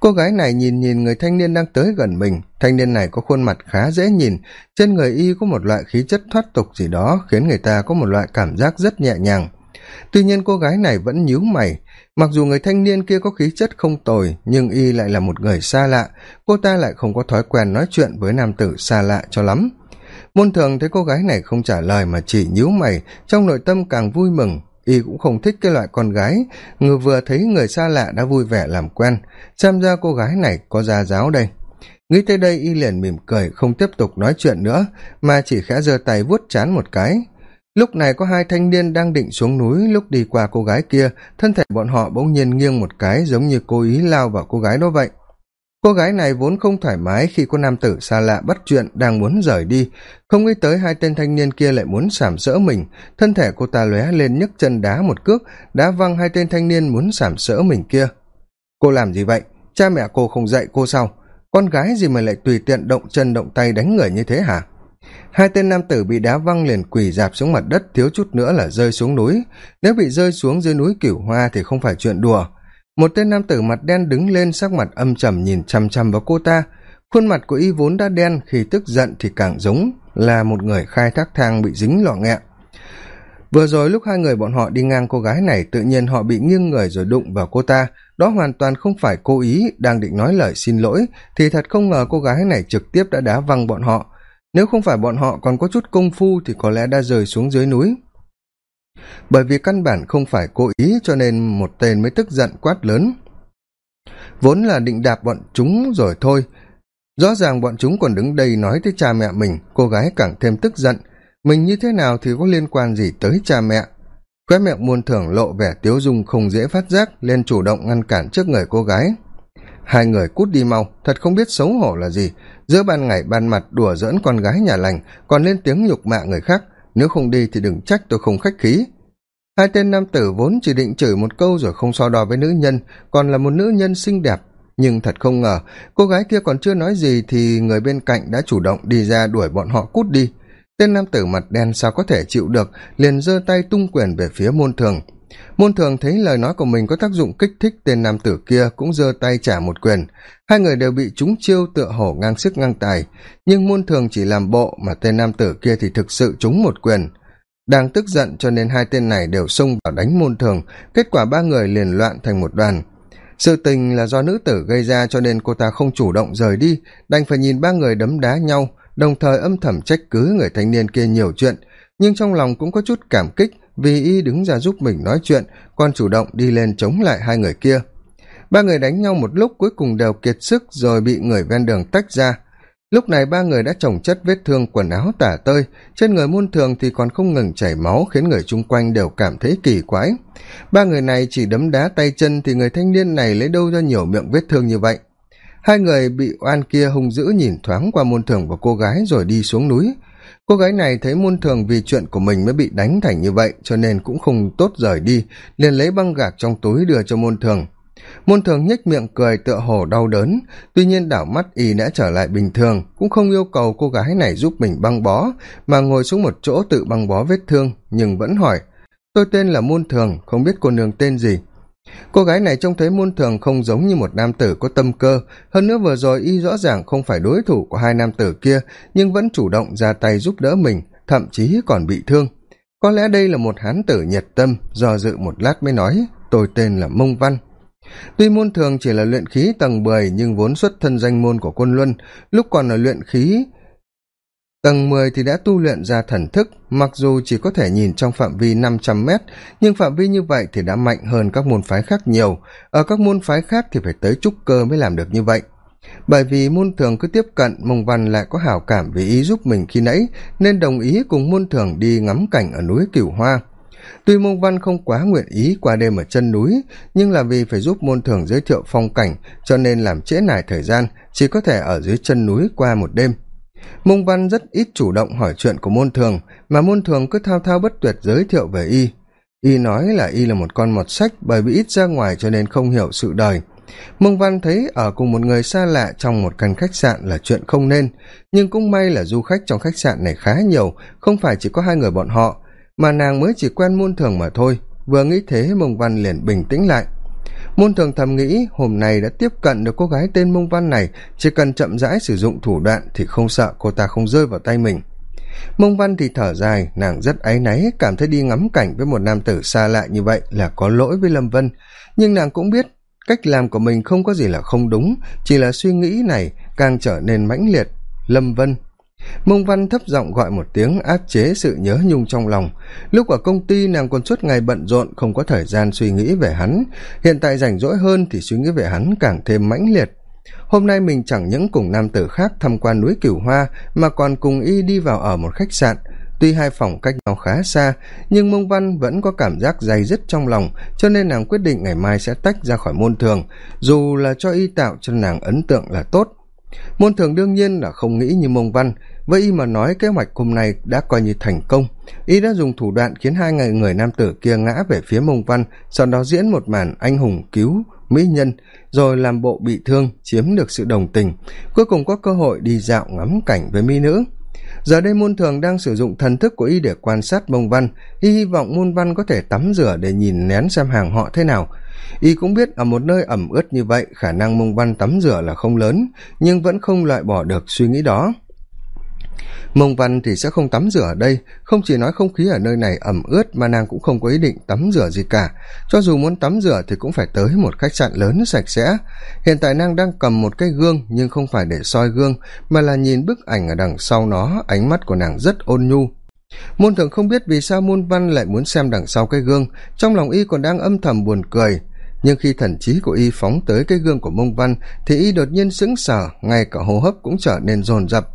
Cô gái này nhìn nhìn người thanh niên đang tới gần mình. Thanh niên này có khuôn mặt khá dễ nhìn. Trên người y có một loại khí chất thoát tục gì đó, khiến người ta có một loại cảm giác rất nhẹ nhàng. Tuy nhiên cô gái này vẫn nhíu mày. Mặc dù người thanh niên kia có khí chất không tồi, nhưng y lại là một người xa lạ. Cô ta lại không có thói quen nói chuyện với nam tử xa lạ cho lắm môn thường thấy cô gái này không trả lời mà chỉ nhíu mày, trong nội tâm càng vui mừng. Y cũng không thích cái loại con gái. Người vừa thấy người xa lạ đã vui vẻ làm quen. Xem ra cô gái này có gia giáo đây. Nghĩ tới đây, y liền mỉm cười, không tiếp tục nói chuyện nữa, mà chỉ khẽ giơ tay vuốt chán một cái. Lúc này có hai thanh niên đang định xuống núi, lúc đi qua cô gái kia, thân thể bọn họ bỗng nhiên nghiêng một cái, giống như cố ý lao vào cô gái đó vậy cô gái này vốn không thoải mái khi có nam tử xa lạ bắt chuyện đang muốn rời đi. Không nghĩ tới hai tên thanh niên kia lại muốn sảm sỡ mình. Thân thể cô ta lóe lên nhấc chân đá một cước, đá văng hai tên thanh niên muốn sảm sỡ mình kia. Cô làm gì vậy? Cha mẹ cô không dạy cô sao? Con gái gì mà lại tùy tiện động chân động tay đánh người như thế hả? Hai tên nam tử bị đá văng liền quỳ dạp xuống mặt đất, thiếu chút nữa là rơi xuống núi. Nếu bị rơi xuống dưới núi cửu hoa thì không phải chuyện đùa một tên nam tử mặt đen đứng lên, sắc mặt âm trầm nhìn chằm chằm vào cô ta. Khuôn mặt của y vốn đã đen, khi tức giận thì càng giống là một người khai thác thang bị dính lọ nghẹ. Vừa rồi lúc hai người bọn họ đi ngang cô gái này, tự nhiên họ bị nghiêng người rồi đụng vào cô ta. Đó hoàn toàn không phải cố ý, đang định nói lời xin lỗi, thì thật không ngờ cô gái này trực tiếp đã đá văng bọn họ. Nếu không phải bọn họ còn có chút công phu thì có lẽ đã rời xuống dưới núi bởi vì căn bản không phải cố ý cho nên một tên mới tức giận quát lớn. Vốn là định đạp bọn chúng rồi thôi. Rõ ràng bọn chúng còn đứng đây nói tới cha mẹ mình, cô gái càng thêm tức giận. Mình như thế nào thì có liên quan gì tới cha mẹ? Khóe miệng muôn thưởng lộ vẻ tiếu dung không dễ phát giác, lên chủ động ngăn cản trước người cô gái. Hai người cút đi mau, thật không biết xấu hổ là gì. Giữa ban ngày ban mặt đùa giỡn con gái nhà lành, còn lên tiếng nhục mạ người khác nếu không đi thì đừng trách tôi không khách khí. Hai tên nam tử vốn chỉ định chửi một câu rồi không so đo với nữ nhân, còn là một nữ nhân xinh đẹp. Nhưng thật không ngờ, cô gái kia còn chưa nói gì thì người bên cạnh đã chủ động đi ra đuổi bọn họ cút đi. Tên nam tử mặt đen sao có thể chịu được, liền giơ tay tung quyền về phía môn thường môn thường thấy lời nói của mình có tác dụng kích thích tên nam tử kia cũng giơ tay trả một quyền. Hai người đều bị trúng chiêu tựa hổ ngang sức ngang tài. Nhưng môn thường chỉ làm bộ mà tên nam tử kia thì thực sự trúng một quyền. Đang tức giận cho nên hai tên này đều xông vào đánh môn thường. Kết quả ba người liền loạn thành một đoàn. Sự tình là do nữ tử gây ra cho nên cô ta không chủ động rời đi. Đành phải nhìn ba người đấm đá nhau, đồng thời âm thầm trách cứ người thanh niên kia nhiều chuyện. Nhưng trong lòng cũng có chút cảm kích vì y đứng ra giúp mình nói chuyện còn chủ động đi lên chống lại hai người kia. Ba người đánh nhau một lúc cuối cùng đều kiệt sức rồi bị người ven đường tách ra. Lúc này ba người đã trồng chất vết thương quần áo tả tơi, trên người muôn thường thì còn không ngừng chảy máu khiến người chung quanh đều cảm thấy kỳ quái. Ba người này chỉ đấm đá tay chân thì người thanh niên này lấy đâu ra nhiều miệng vết thương như vậy. Hai người bị oan kia hung dữ nhìn thoáng qua môn thường và cô gái rồi đi xuống núi cô gái này thấy môn thường vì chuyện của mình mới bị đánh thành như vậy, cho nên cũng không tốt rời đi, liền lấy băng gạc trong túi đưa cho môn thường. Môn thường nhếch miệng cười tựa hồ đau đớn, tuy nhiên đảo mắt y đã trở lại bình thường, cũng không yêu cầu cô gái này giúp mình băng bó, mà ngồi xuống một chỗ tự băng bó vết thương, nhưng vẫn hỏi, tôi tên là môn thường, không biết cô nương tên gì? Cô gái này trông thấy môn thường không giống như một nam tử có tâm cơ. Hơn nữa vừa rồi y rõ ràng không phải đối thủ của hai nam tử kia, nhưng vẫn chủ động ra tay giúp đỡ mình, thậm chí còn bị thương. Có lẽ đây là một hán tử nhiệt tâm, do dự một lát mới nói, tôi tên là mông văn. Tuy môn thường chỉ là luyện khí tầng mười, nhưng vốn xuất thân danh môn của quân luân, lúc còn là luyện khí tầng mười thì đã tu luyện ra thần thức, mặc dù chỉ có thể nhìn trong phạm vi năm trăm mét, nhưng phạm vi như vậy thì đã mạnh hơn các môn phái khác nhiều. Ở các môn phái khác thì phải tới trúc cơ mới làm được như vậy. Bởi vì môn thường cứ tiếp cận, mông văn lại có hảo cảm vì ý giúp mình khi nãy, nên đồng ý cùng môn thường đi ngắm cảnh ở núi cửu hoa. Tuy mông văn không quá nguyện ý qua đêm ở chân núi, nhưng là vì phải giúp môn thường giới thiệu phong cảnh, cho nên làm trễ nải thời gian, chỉ có thể ở dưới chân núi qua một đêm mông văn rất ít chủ động hỏi chuyện của môn thường, mà môn thường cứ thao thao bất tuyệt giới thiệu về y. Y nói là y là một con mọt sách bởi vì ít ra ngoài cho nên không hiểu sự đời. Mông văn thấy ở cùng một người xa lạ trong một căn khách sạn là chuyện không nên, nhưng cũng may là du khách trong khách sạn này khá nhiều, không phải chỉ có hai người bọn họ, mà nàng mới chỉ quen môn thường mà thôi. Vừa nghĩ thế, mông văn liền bình tĩnh lại môn thường thầm nghĩ hôm nay đã tiếp cận được cô gái tên mông văn này. Chỉ cần chậm rãi sử dụng thủ đoạn thì không sợ cô ta không rơi vào tay mình. Mông văn thì thở dài, nàng rất áy náy, cảm thấy đi ngắm cảnh với một nam tử xa lạ như vậy là có lỗi với lâm vân. Nhưng nàng cũng biết, cách làm của mình không có gì là không đúng. Chỉ là suy nghĩ này càng trở nên mãnh liệt. Lâm vân mông văn thấp giọng gọi một tiếng, áp chế sự nhớ nhung trong lòng. Lúc ở công ty, nàng còn suốt ngày bận rộn, không có thời gian suy nghĩ về hắn. Hiện tại rảnh rỗi hơn thì suy nghĩ về hắn càng thêm mãnh liệt. Hôm nay mình chẳng những cùng nam tử khác tham quan núi cửu hoa, mà còn cùng y đi vào ở một khách sạn. Tuy hai phòng cách nhau khá xa, nhưng mông văn vẫn có cảm giác dày dứt trong lòng, cho nên nàng quyết định ngày mai sẽ tách ra khỏi môn thường. Dù là cho y tạo cho nàng ấn tượng là tốt. Môn thường đương nhiên là không nghĩ như mông văn với y mà nói kế hoạch hôm nay đã coi như thành công. Y đã dùng thủ đoạn khiến hai người người nam tử kia ngã về phía mông văn, sau đó diễn một màn anh hùng cứu mỹ nhân, rồi làm bộ bị thương, chiếm được sự đồng tình. Cuối cùng có cơ hội đi dạo ngắm cảnh với mỹ nữ. Giờ đây môn thường đang sử dụng thần thức của y để quan sát mông văn. Y hy vọng môn văn có thể tắm rửa để nhìn nén xem hàng họ thế nào. Y cũng biết ở một nơi ẩm ướt như vậy, khả năng mông văn tắm rửa là không lớn, nhưng vẫn không loại bỏ được suy nghĩ đó mông văn thì sẽ không tắm rửa ở đây. Không chỉ nói không khí ở nơi này ẩm ướt mà nàng cũng không có ý định tắm rửa gì cả. Cho dù muốn tắm rửa thì cũng phải tới một khách sạn lớn sạch sẽ. Hiện tại nàng đang cầm một cái gương, nhưng không phải để soi gương, mà là nhìn bức ảnh ở đằng sau nó. Ánh mắt của nàng rất ôn nhu. Môn thường không biết vì sao môn văn lại muốn xem đằng sau cái gương. Trong lòng y còn đang âm thầm buồn cười nhưng khi thần trí của y phóng tới cái gương của mông văn, thì y đột nhiên sững sờ, ngay cả hô hấp cũng trở nên rồn rập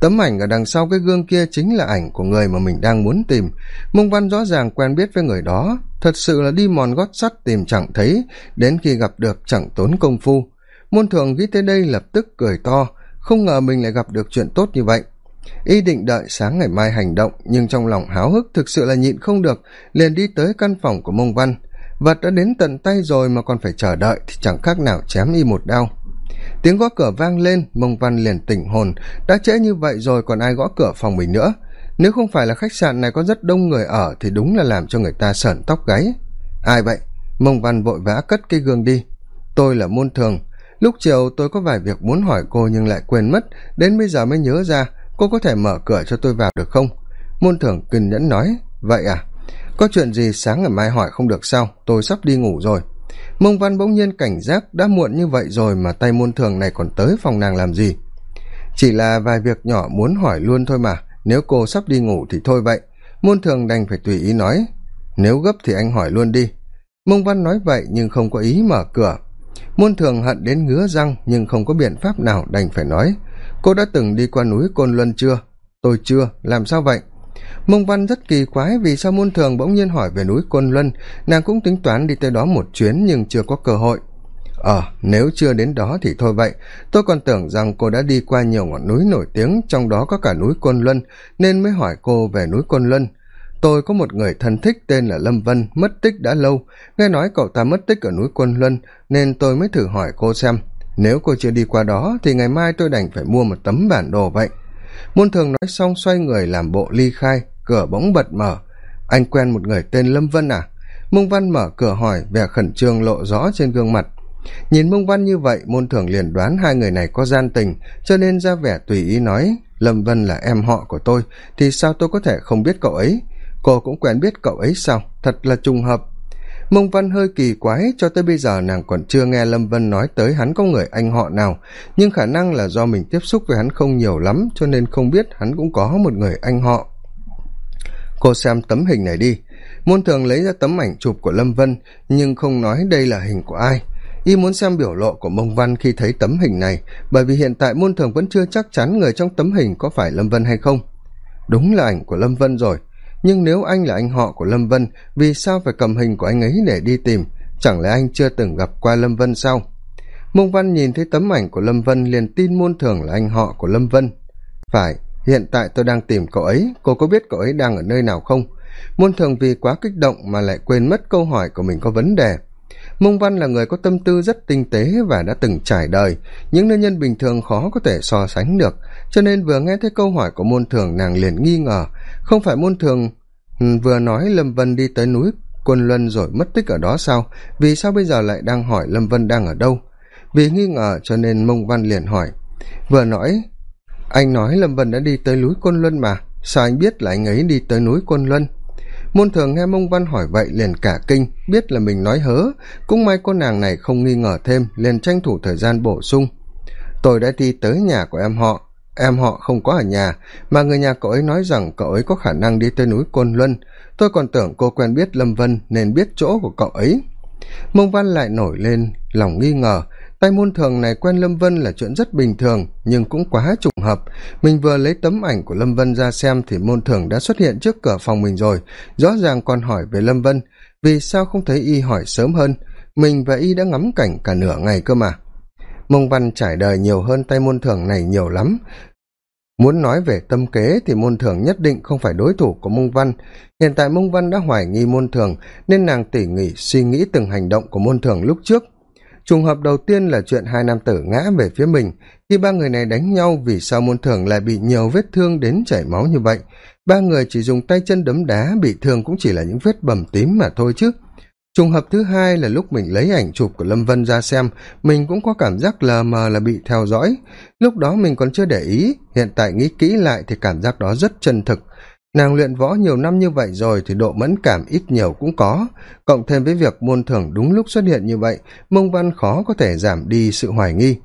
tấm ảnh ở đằng sau cái gương kia chính là ảnh của người mà mình đang muốn tìm. Mông văn rõ ràng quen biết với người đó, thật sự là đi mòn gót sắt tìm chẳng thấy, đến khi gặp được chẳng tốn công phu. Môn thường nghĩ tới đây lập tức cười to, không ngờ mình lại gặp được chuyện tốt như vậy. Y định đợi sáng ngày mai hành động, nhưng trong lòng háo hức thực sự là nhịn không được, liền đi tới căn phòng của mông văn vật đã đến tận tay rồi mà còn phải chờ đợi thì chẳng khác nào chém y một đau. Tiếng gõ cửa vang lên, mông văn liền tỉnh hồn. Đã trễ như vậy rồi còn ai gõ cửa phòng mình nữa? Nếu không phải là khách sạn này có rất đông người ở thì đúng là làm cho người ta sởn tóc gáy. Ai vậy? Mông văn vội vã cất cái gương đi. Tôi là môn thường. Lúc chiều tôi có vài việc muốn hỏi cô nhưng lại quên mất. Đến bây giờ mới nhớ ra, cô có thể mở cửa cho tôi vào được không? Môn thường kiên nhẫn nói, vậy à? Có chuyện gì sáng ngày mai hỏi không được sao? Tôi sắp đi ngủ rồi. Mông văn bỗng nhiên cảnh giác đã muộn như vậy rồi mà tay môn thường này còn tới phòng nàng làm gì? Chỉ là vài việc nhỏ muốn hỏi luôn thôi mà. Nếu cô sắp đi ngủ thì thôi vậy. Môn thường đành phải tùy ý nói. Nếu gấp thì anh hỏi luôn đi. Mông văn nói vậy nhưng không có ý mở cửa. Môn thường hận đến ngứa răng nhưng không có biện pháp nào đành phải nói. Cô đã từng đi qua núi côn luân chưa? Tôi chưa. Làm sao vậy? Mông văn rất kỳ quái vì sao môn thường bỗng nhiên hỏi về núi côn luân. Nàng cũng tính toán đi tới đó một chuyến nhưng chưa có cơ hội. Ờ nếu chưa đến đó thì thôi vậy. Tôi còn tưởng rằng cô đã đi qua nhiều ngọn núi nổi tiếng, trong đó có cả núi côn luân, nên mới hỏi cô về núi côn luân. Tôi có một người thân thích tên là lâm vân, mất tích đã lâu. Nghe nói cậu ta mất tích ở núi côn luân, nên tôi mới thử hỏi cô xem. Nếu cô chưa đi qua đó thì ngày mai tôi đành phải mua một tấm bản đồ vậy môn thường nói xong xoay người làm bộ ly khai, cửa bỗng bật mở. Anh quen một người tên lâm vân à? Mông văn mở cửa hỏi, vẻ khẩn trương lộ rõ trên gương mặt. Nhìn mông văn như vậy môn thường liền đoán hai người này có gian tình, cho nên ra vẻ tùy ý nói, lâm vân là em họ của tôi, thì sao tôi có thể không biết cậu ấy? Cô cũng quen biết cậu ấy sao? Thật là trùng hợp mông văn hơi kỳ quái cho tới bây giờ nàng còn chưa nghe lâm vân nói tới hắn có người anh họ nào. Nhưng khả năng là do mình tiếp xúc với hắn không nhiều lắm, cho nên không biết hắn cũng có một người anh họ. Cô xem tấm hình này đi. Môn thường lấy ra tấm ảnh chụp của lâm vân, nhưng không nói đây là hình của ai. Y muốn xem biểu lộ của mông văn khi thấy tấm hình này, bởi vì hiện tại môn thường vẫn chưa chắc chắn người trong tấm hình có phải lâm vân hay không. Đúng là ảnh của lâm vân rồi nhưng nếu anh là anh họ của lâm vân, vì sao phải cầm hình của anh ấy để đi tìm? Chẳng lẽ anh chưa từng gặp qua lâm vân sao? Mông văn nhìn thấy tấm ảnh của lâm vân liền tin môn thường là anh họ của lâm vân. Phải, hiện tại tôi đang tìm cậu ấy. Cô có biết cậu ấy đang ở nơi nào không? Môn thường vì quá kích động mà lại quên mất câu hỏi của mình có vấn đề. Mông văn là người có tâm tư rất tinh tế và đã từng trải đời. Những nữ nhân bình thường khó có thể so sánh được. Cho nên vừa nghe thấy câu hỏi của môn thường nàng liền nghi ngờ không phải môn thường ừ, vừa nói lâm vân đi tới núi quân luân rồi mất tích ở đó sao? Vì sao bây giờ lại đang hỏi lâm vân đang ở đâu? Vì nghi ngờ cho nên mông văn liền hỏi. Vừa nói, anh nói lâm vân đã đi tới núi côn luân mà, sao anh biết là anh ấy đi tới núi côn luân? Môn thường nghe mông văn hỏi vậy liền cả kinh, biết là mình nói hớ. Cũng may cô nàng này không nghi ngờ thêm, liền tranh thủ thời gian bổ sung. Tôi đã đi tới nhà của em họ em họ không có ở nhà, mà người nhà cậu ấy nói rằng cậu ấy có khả năng đi tới núi côn luân. Tôi còn tưởng cô quen biết lâm vân nên biết chỗ của cậu ấy. Mông văn lại nổi lên, lòng nghi ngờ. Tay môn thường này quen lâm vân là chuyện rất bình thường, nhưng cũng quá trùng hợp. Mình vừa lấy tấm ảnh của lâm vân ra xem thì môn thường đã xuất hiện trước cửa phòng mình rồi. Rõ ràng còn hỏi về lâm vân, vì sao không thấy y hỏi sớm hơn? Mình và y đã ngắm cảnh cả nửa ngày cơ mà mông văn trải đời nhiều hơn tay môn thường này nhiều lắm. Muốn nói về tâm kế thì môn thường nhất định không phải đối thủ của mông văn. Hiện tại mông văn đã hoài nghi môn thường nên nàng tỉ mỉ suy nghĩ từng hành động của môn thường lúc trước. Trùng hợp đầu tiên là chuyện hai nam tử ngã về phía mình. Khi ba người này đánh nhau, vì sao môn thường lại bị nhiều vết thương đến chảy máu như vậy? Ba người chỉ dùng tay chân đấm đá, bị thương cũng chỉ là những vết bầm tím mà thôi chứ trùng hợp thứ hai là lúc mình lấy ảnh chụp của lâm vân ra xem, mình cũng có cảm giác lờ mờ là bị theo dõi. Lúc đó mình còn chưa để ý, hiện tại nghĩ kỹ lại thì cảm giác đó rất chân thực. Nàng luyện võ nhiều năm như vậy rồi thì độ mẫn cảm ít nhiều cũng có. Cộng thêm với việc môn thưởng đúng lúc xuất hiện như vậy, mông văn khó có thể giảm đi sự hoài nghi.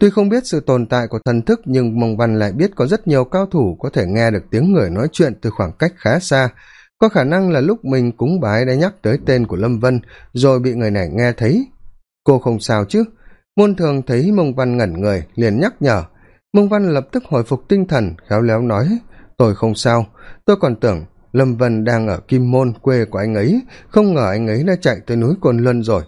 Tuy không biết sự tồn tại của thần thức, nhưng mông văn lại biết có rất nhiều cao thủ có thể nghe được tiếng người nói chuyện từ khoảng cách khá xa có khả năng là lúc mình cúng bái đã nhắc tới tên của lâm vân, rồi bị người này nghe thấy. Cô không sao chứ? Môn thường thấy mông văn ngẩn người, liền nhắc nhở. Mông văn lập tức hồi phục tinh thần, khéo léo nói, tôi không sao. Tôi còn tưởng lâm vân đang ở kim môn, quê của anh ấy. Không ngờ anh ấy đã chạy tới núi côn luân rồi.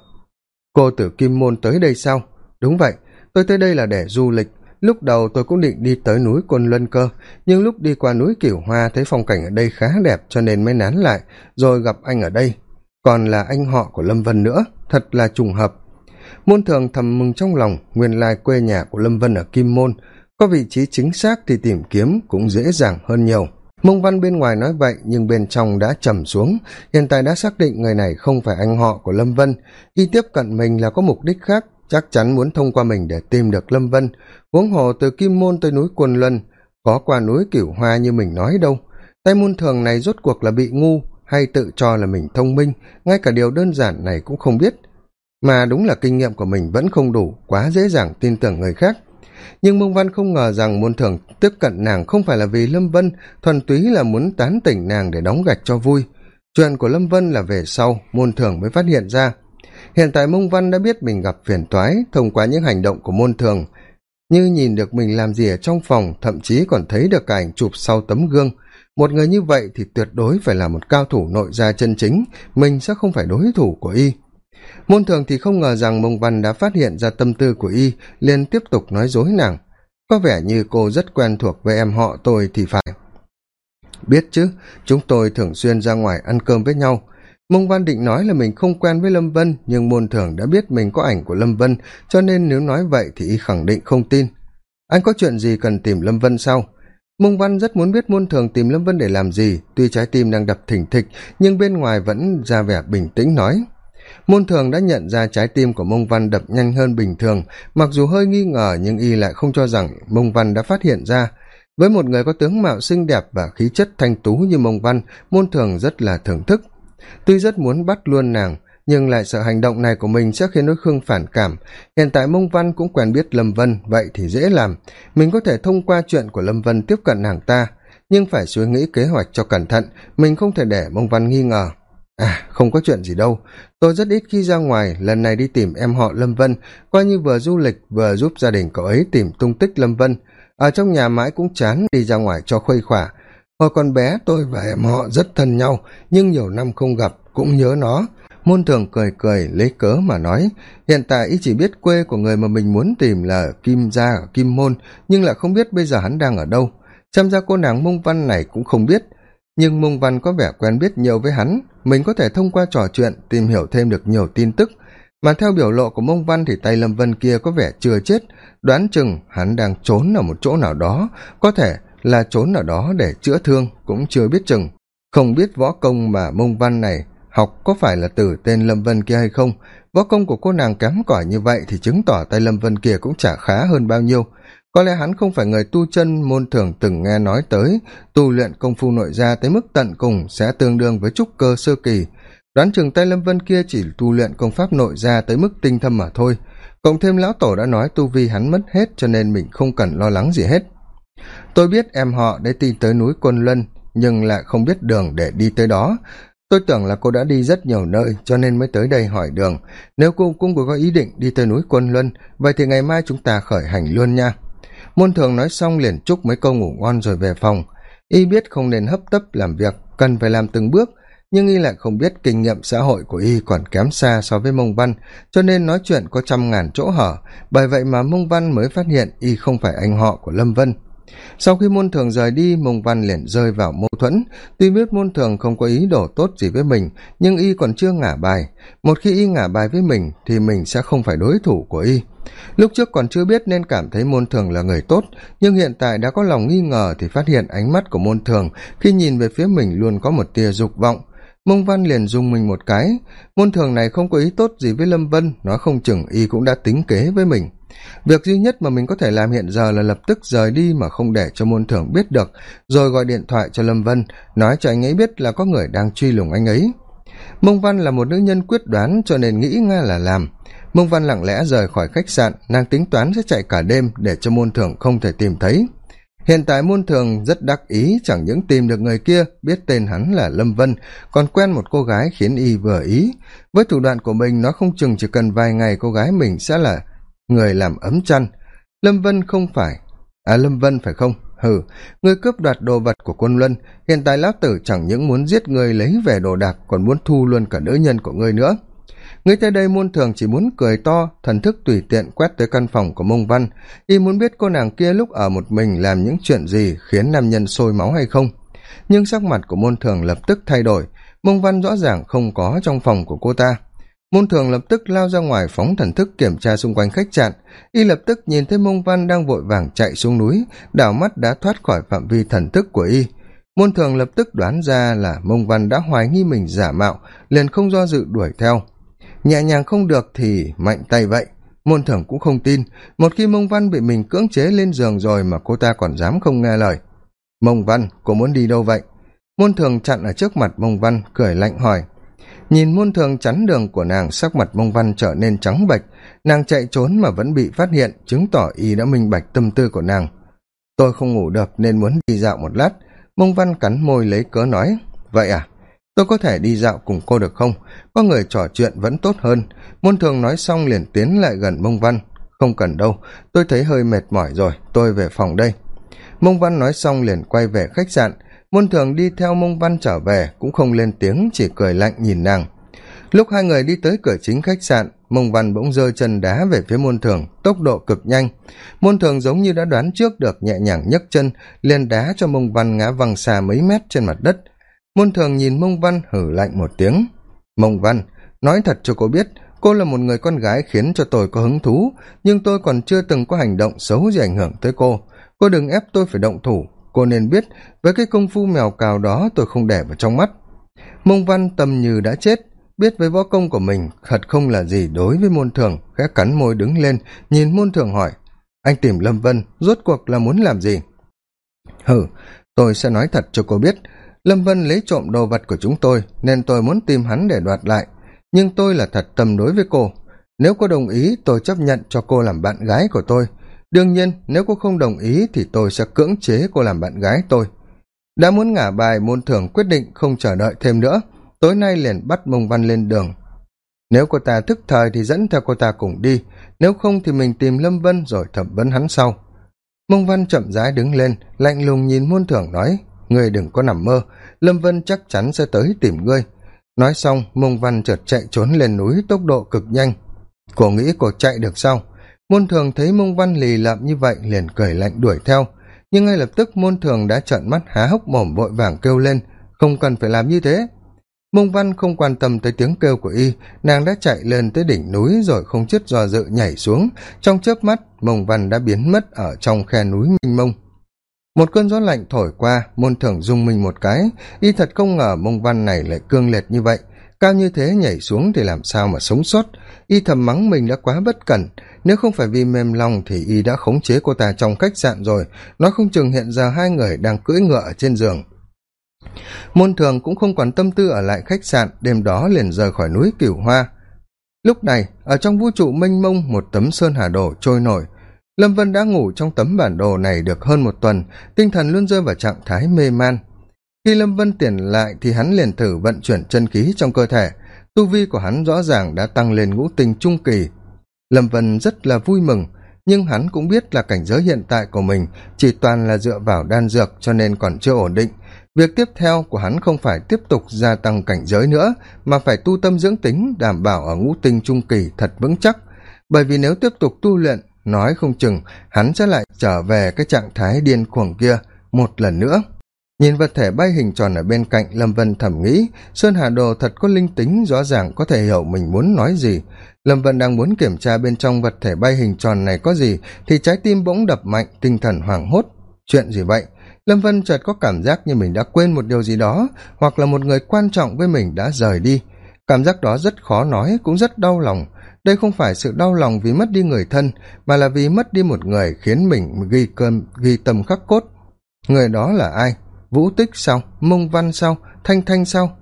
Cô từ kim môn tới đây sao? Đúng vậy. Tôi tới đây là để du lịch lúc đầu tôi cũng định đi tới núi côn luân cơ, nhưng lúc đi qua núi cửu hoa thấy phong cảnh ở đây khá đẹp cho nên mới nán lại, rồi gặp anh ở đây. Còn là anh họ của lâm vân nữa, thật là trùng hợp. Môn thường thầm mừng trong lòng, nguyên lai quê nhà của lâm vân ở kim môn, có vị trí chính xác thì tìm kiếm cũng dễ dàng hơn nhiều. Mông văn bên ngoài nói vậy, nhưng bên trong đã trầm xuống, hiện tại đã xác định người này không phải anh họ của lâm vân. Y tiếp cận mình là có mục đích khác chắc chắn muốn thông qua mình để tìm được lâm vân. Huống hồ từ kim môn tới núi quân luân, có qua núi cửu hoa như mình nói đâu. Tay môn thường này rốt cuộc là bị ngu hay tự cho là mình thông minh, ngay cả điều đơn giản này cũng không biết. Mà đúng là kinh nghiệm của mình vẫn không đủ, quá dễ dàng tin tưởng người khác. Nhưng mông văn không ngờ rằng môn thường tiếp cận nàng không phải là vì lâm vân, thuần túy là muốn tán tỉnh nàng để đóng gạch cho vui. Chuyện của lâm vân là về sau, môn thường mới phát hiện ra hiện tại mông văn đã biết mình gặp phiền toái thông qua những hành động của môn thường. Như nhìn được mình làm gì ở trong phòng, thậm chí còn thấy được cả ảnh chụp sau tấm gương. Một người như vậy thì tuyệt đối phải là một cao thủ nội gia chân chính, mình sẽ không phải đối thủ của y. Môn thường thì không ngờ rằng mông văn đã phát hiện ra tâm tư của y, liền tiếp tục nói dối nàng. Có vẻ như cô rất quen thuộc với em họ tôi thì phải. Biết chứ, chúng tôi thường xuyên ra ngoài ăn cơm với nhau mông văn định nói là mình không quen với lâm vân, nhưng môn thường đã biết mình có ảnh của lâm vân, cho nên nếu nói vậy thì y khẳng định không tin. Anh có chuyện gì cần tìm lâm vân sau? Mông văn rất muốn biết môn thường tìm lâm vân để làm gì, tuy trái tim đang đập thỉnh thịch, nhưng bên ngoài vẫn ra vẻ bình tĩnh nói. Môn thường đã nhận ra trái tim của mông văn đập nhanh hơn bình thường, mặc dù hơi nghi ngờ nhưng y lại không cho rằng mông văn đã phát hiện ra. Với một người có tướng mạo xinh đẹp và khí chất thanh tú như mông văn, môn thường rất là thưởng thức tuy rất muốn bắt luôn nàng, nhưng lại sợ hành động này của mình sẽ khiến đối phương phản cảm. Hiện tại mông văn cũng quen biết lâm vân, vậy thì dễ làm. Mình có thể thông qua chuyện của lâm vân tiếp cận nàng ta, nhưng phải suy nghĩ kế hoạch cho cẩn thận. Mình không thể để mông văn nghi ngờ. À không có chuyện gì đâu. Tôi rất ít khi ra ngoài, lần này đi tìm em họ lâm vân. Coi như vừa du lịch, vừa giúp gia đình cậu ấy tìm tung tích lâm vân. Ở trong nhà mãi cũng chán đi ra ngoài cho khuây khỏa hồi còn bé tôi và em họ rất thân nhau, nhưng nhiều năm không gặp, cũng nhớ nó. Môn thường cười cười, lấy cớ mà nói, hiện tại y chỉ biết quê của người mà mình muốn tìm là kim gia ở kim môn, nhưng lại không biết bây giờ hắn đang ở đâu. Chăm ra cô nàng mông văn này cũng không biết. Nhưng mông văn có vẻ quen biết nhiều với hắn, mình có thể thông qua trò chuyện tìm hiểu thêm được nhiều tin tức. Mà theo biểu lộ của mông văn thì tay lâm vân kia có vẻ chưa chết. Đoán chừng hắn đang trốn ở một chỗ nào đó, có thể là trốn ở đó để chữa thương cũng chưa biết chừng. Không biết võ công mà mông văn này học có phải là từ tên lâm vân kia hay không. Võ công của cô nàng kém cỏi như vậy thì chứng tỏ tay lâm vân kia cũng chả khá hơn bao nhiêu. Có lẽ hắn không phải người tu chân môn thường từng nghe nói tới, tu luyện công phu nội gia tới mức tận cùng sẽ tương đương với trúc cơ sơ kỳ. Đoán chừng tay lâm vân kia chỉ tu luyện công pháp nội gia tới mức tinh thâm mà thôi. Cộng thêm lão tổ đã nói tu vi hắn mất hết cho nên mình không cần lo lắng gì hết tôi biết em họ đã đi tới núi quân luân, nhưng lại không biết đường để đi tới đó. Tôi tưởng là cô đã đi rất nhiều nơi, cho nên mới tới đây hỏi đường. Nếu cô cũng có ý định đi tới núi quân luân, vậy thì ngày mai chúng ta khởi hành luôn nha. Môn thường nói xong liền chúc mấy câu ngủ ngon rồi về phòng. Y biết không nên hấp tấp làm việc, cần phải làm từng bước, nhưng y lại không biết kinh nghiệm xã hội của y còn kém xa so với mông văn, cho nên nói chuyện có trăm ngàn chỗ hở. Bởi vậy mà mông văn mới phát hiện y không phải anh họ của lâm vân sau khi môn thường rời đi, mông văn liền rơi vào mâu thuẫn. Tuy biết môn thường không có ý đồ tốt gì với mình, nhưng y còn chưa ngả bài. Một khi y ngả bài với mình, thì mình sẽ không phải đối thủ của y. Lúc trước còn chưa biết nên cảm thấy môn thường là người tốt, nhưng hiện tại đã có lòng nghi ngờ thì phát hiện ánh mắt của môn thường khi nhìn về phía mình luôn có một tia dục vọng. Mông văn liền dùng mình một cái. Môn thường này không có ý tốt gì với lâm vân nó không chừng y cũng đã tính kế với mình việc duy nhất mà mình có thể làm hiện giờ là lập tức rời đi mà không để cho môn thưởng biết được, rồi gọi điện thoại cho lâm vân, nói cho anh ấy biết là có người đang truy lùng anh ấy. Mông văn là một nữ nhân quyết đoán cho nên nghĩ nga là làm. Mông văn lặng lẽ rời khỏi khách sạn, nàng tính toán sẽ chạy cả đêm để cho môn thưởng không thể tìm thấy. Hiện tại môn thường rất đắc ý, chẳng những tìm được người kia, biết tên hắn là lâm vân, còn quen một cô gái khiến y vừa ý. Với thủ đoạn của mình, nó không chừng chỉ cần vài ngày cô gái mình sẽ là người làm ấm chăn. Lâm vân không phải. À lâm vân phải không? Hừ người cướp đoạt đồ vật của quân luân. Hiện tại lão tử chẳng những muốn giết người lấy về đồ đạc, còn muốn thu luôn cả nữ nhân của ngươi nữa. Người tới đây muôn thường chỉ muốn cười to, thần thức tùy tiện quét tới căn phòng của mông văn. Y muốn biết cô nàng kia lúc ở một mình làm những chuyện gì khiến nam nhân sôi máu hay không. Nhưng sắc mặt của môn thường lập tức thay đổi. Mông văn rõ ràng không có trong phòng của cô ta môn thường lập tức lao ra ngoài phóng thần thức kiểm tra xung quanh khách sạn. Y lập tức nhìn thấy mông văn đang vội vàng chạy xuống núi, đảo mắt đã thoát khỏi phạm vi thần thức của y. Môn thường lập tức đoán ra là mông văn đã hoài nghi mình giả mạo, liền không do dự đuổi theo. Nhẹ nhàng không được thì mạnh tay vậy. Môn thường cũng không tin. Một khi mông văn bị mình cưỡng chế lên giường rồi mà cô ta còn dám không nghe lời. Mông văn, cô muốn đi đâu vậy? Môn thường chặn ở trước mặt mông văn, cười lạnh hỏi nhìn môn thường chắn đường của nàng, sắc mặt mông văn trở nên trắng bệch. Nàng chạy trốn mà vẫn bị phát hiện, chứng tỏ y đã minh bạch tâm tư của nàng. Tôi không ngủ được nên muốn đi dạo một lát. Mông văn cắn môi lấy cớ nói, vậy à? Tôi có thể đi dạo cùng cô được không? Có người trò chuyện vẫn tốt hơn. Môn thường nói xong liền tiến lại gần mông văn. Không cần đâu, tôi thấy hơi mệt mỏi rồi, tôi về phòng đây. Mông văn nói xong liền quay về khách sạn môn thường đi theo mông văn trở về, cũng không lên tiếng, chỉ cười lạnh nhìn nàng. Lúc hai người đi tới cửa chính khách sạn, mông văn bỗng giơ chân đá về phía môn thường, tốc độ cực nhanh. Môn thường giống như đã đoán trước được, nhẹ nhàng nhấc chân, liền đá cho mông văn ngã văng xa mấy mét trên mặt đất. Môn thường nhìn mông văn, hử lạnh một tiếng. Mông văn, nói thật cho cô biết, cô là một người con gái khiến cho tôi có hứng thú, nhưng tôi còn chưa từng có hành động xấu gì ảnh hưởng tới cô. Cô đừng ép tôi phải động thủ cô nên biết, với cái công phu mèo cào đó tôi không để vào trong mắt. Mông văn tâm như đã chết, biết với võ công của mình thật không là gì đối với môn thường khẽ cắn môi đứng lên, nhìn môn thường hỏi, anh tìm lâm vân, rốt cuộc là muốn làm gì? Hừ, tôi sẽ nói thật cho cô biết, lâm vân lấy trộm đồ vật của chúng tôi nên tôi muốn tìm hắn để đoạt lại, nhưng tôi là thật tâm đối với cô. Nếu cô đồng ý, tôi chấp nhận cho cô làm bạn gái của tôi đương nhiên, nếu cô không đồng ý thì tôi sẽ cưỡng chế cô làm bạn gái tôi. Đã muốn ngả bài môn thưởng quyết định không chờ đợi thêm nữa, tối nay liền bắt mông văn lên đường. Nếu cô ta thức thời thì dẫn theo cô ta cùng đi, nếu không thì mình tìm lâm vân rồi thẩm vấn hắn sau. Mông văn chậm rãi đứng lên, lạnh lùng nhìn môn thưởng nói, ngươi đừng có nằm mơ, lâm vân chắc chắn sẽ tới tìm ngươi. Nói xong, mông văn chợt chạy trốn lên núi tốc độ cực nhanh. Cô nghĩ cô chạy được sao? Môn thường thấy mông văn lì lợm như vậy liền cười lạnh đuổi theo. Nhưng ngay lập tức môn thường đã trợn mắt há hốc mồm vội vàng kêu lên, không cần phải làm như thế. Mông văn không quan tâm tới tiếng kêu của y, nàng đã chạy lên tới đỉnh núi rồi không chút do dự nhảy xuống. Trong chớp mắt, mông văn đã biến mất ở trong khe núi mênh mông. Một cơn gió lạnh thổi qua, môn thường rung mình một cái. Y thật không ngờ mông văn này lại cương liệt như vậy. Cao như thế nhảy xuống thì làm sao mà sống sót? Y thầm mắng mình đã quá bất cẩn nếu không phải vì mềm lòng thì y đã khống chế cô ta trong khách sạn rồi. Nói không chừng hiện giờ hai người đang cưỡi ngựa ở trên giường. Môn thường cũng không còn tâm tư ở lại khách sạn, đêm đó liền rời khỏi núi cửu hoa. Lúc này, ở trong vũ trụ mênh mông, một tấm sơn hà đồ trôi nổi. Lâm vân đã ngủ trong tấm bản đồ này được hơn một tuần, tinh thần luôn rơi vào trạng thái mê man. Khi lâm vân tiền lại thì hắn liền thử vận chuyển chân khí trong cơ thể. Tu vi của hắn rõ ràng đã tăng lên ngũ tinh trung kỳ lâm vân rất là vui mừng, nhưng hắn cũng biết là cảnh giới hiện tại của mình chỉ toàn là dựa vào đan dược cho nên còn chưa ổn định. Việc tiếp theo của hắn không phải tiếp tục gia tăng cảnh giới nữa, mà phải tu tâm dưỡng tính, đảm bảo ở ngũ tinh trung kỳ thật vững chắc. Bởi vì nếu tiếp tục tu luyện, nói không chừng, hắn sẽ lại trở về cái trạng thái điên cuồng kia một lần nữa. Nhìn vật thể bay hình tròn ở bên cạnh, lâm vân thẩm nghĩ, sơn hà đồ thật có linh tính, rõ ràng có thể hiểu mình muốn nói gì lâm vân đang muốn kiểm tra bên trong vật thể bay hình tròn này có gì, thì trái tim bỗng đập mạnh, tinh thần hoảng hốt. Chuyện gì vậy? Lâm vân chợt có cảm giác như mình đã quên một điều gì đó, hoặc là một người quan trọng với mình đã rời đi. Cảm giác đó rất khó nói, cũng rất đau lòng. Đây không phải sự đau lòng vì mất đi người thân, mà là vì mất đi một người khiến mình ghi cơm ghi tâm khắc cốt. Người đó là ai? Vũ tích sao? Mông văn sao? Thanh thanh sao?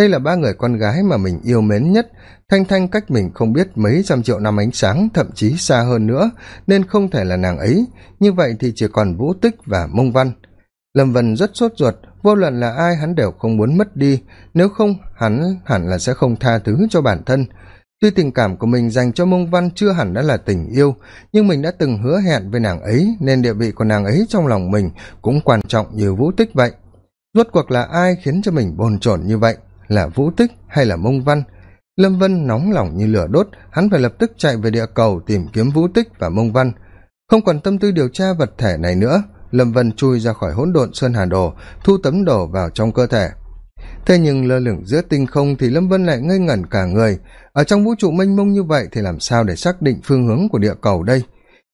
Đây là ba người con gái mà mình yêu mến nhất. Thanh thanh cách mình không biết mấy trăm triệu năm ánh sáng, thậm chí xa hơn nữa, nên không thể là nàng ấy. Như vậy thì chỉ còn vũ tích và mông văn. Lâm vân rất sốt ruột, vô luận là ai hắn đều không muốn mất đi. Nếu không, hắn hẳn là sẽ không tha thứ cho bản thân. Tuy tình cảm của mình dành cho mông văn chưa hẳn đã là tình yêu, nhưng mình đã từng hứa hẹn với nàng ấy, nên địa vị của nàng ấy trong lòng mình cũng quan trọng như vũ tích vậy. Rốt cuộc là ai khiến cho mình bồn chồn như vậy? Là vũ tích hay là mông văn? Lâm vân nóng lòng như lửa đốt, hắn phải lập tức chạy về địa cầu tìm kiếm vũ tích và mông văn. Không còn tâm tư điều tra vật thể này nữa, lâm vân chui ra khỏi hỗn độn sơn hà đồ, thu tấm đồ vào trong cơ thể. Thế nhưng lơ lửng giữa tinh không thì lâm vân lại ngây ngẩn cả người. Ở trong vũ trụ mênh mông như vậy thì làm sao để xác định phương hướng của địa cầu đây?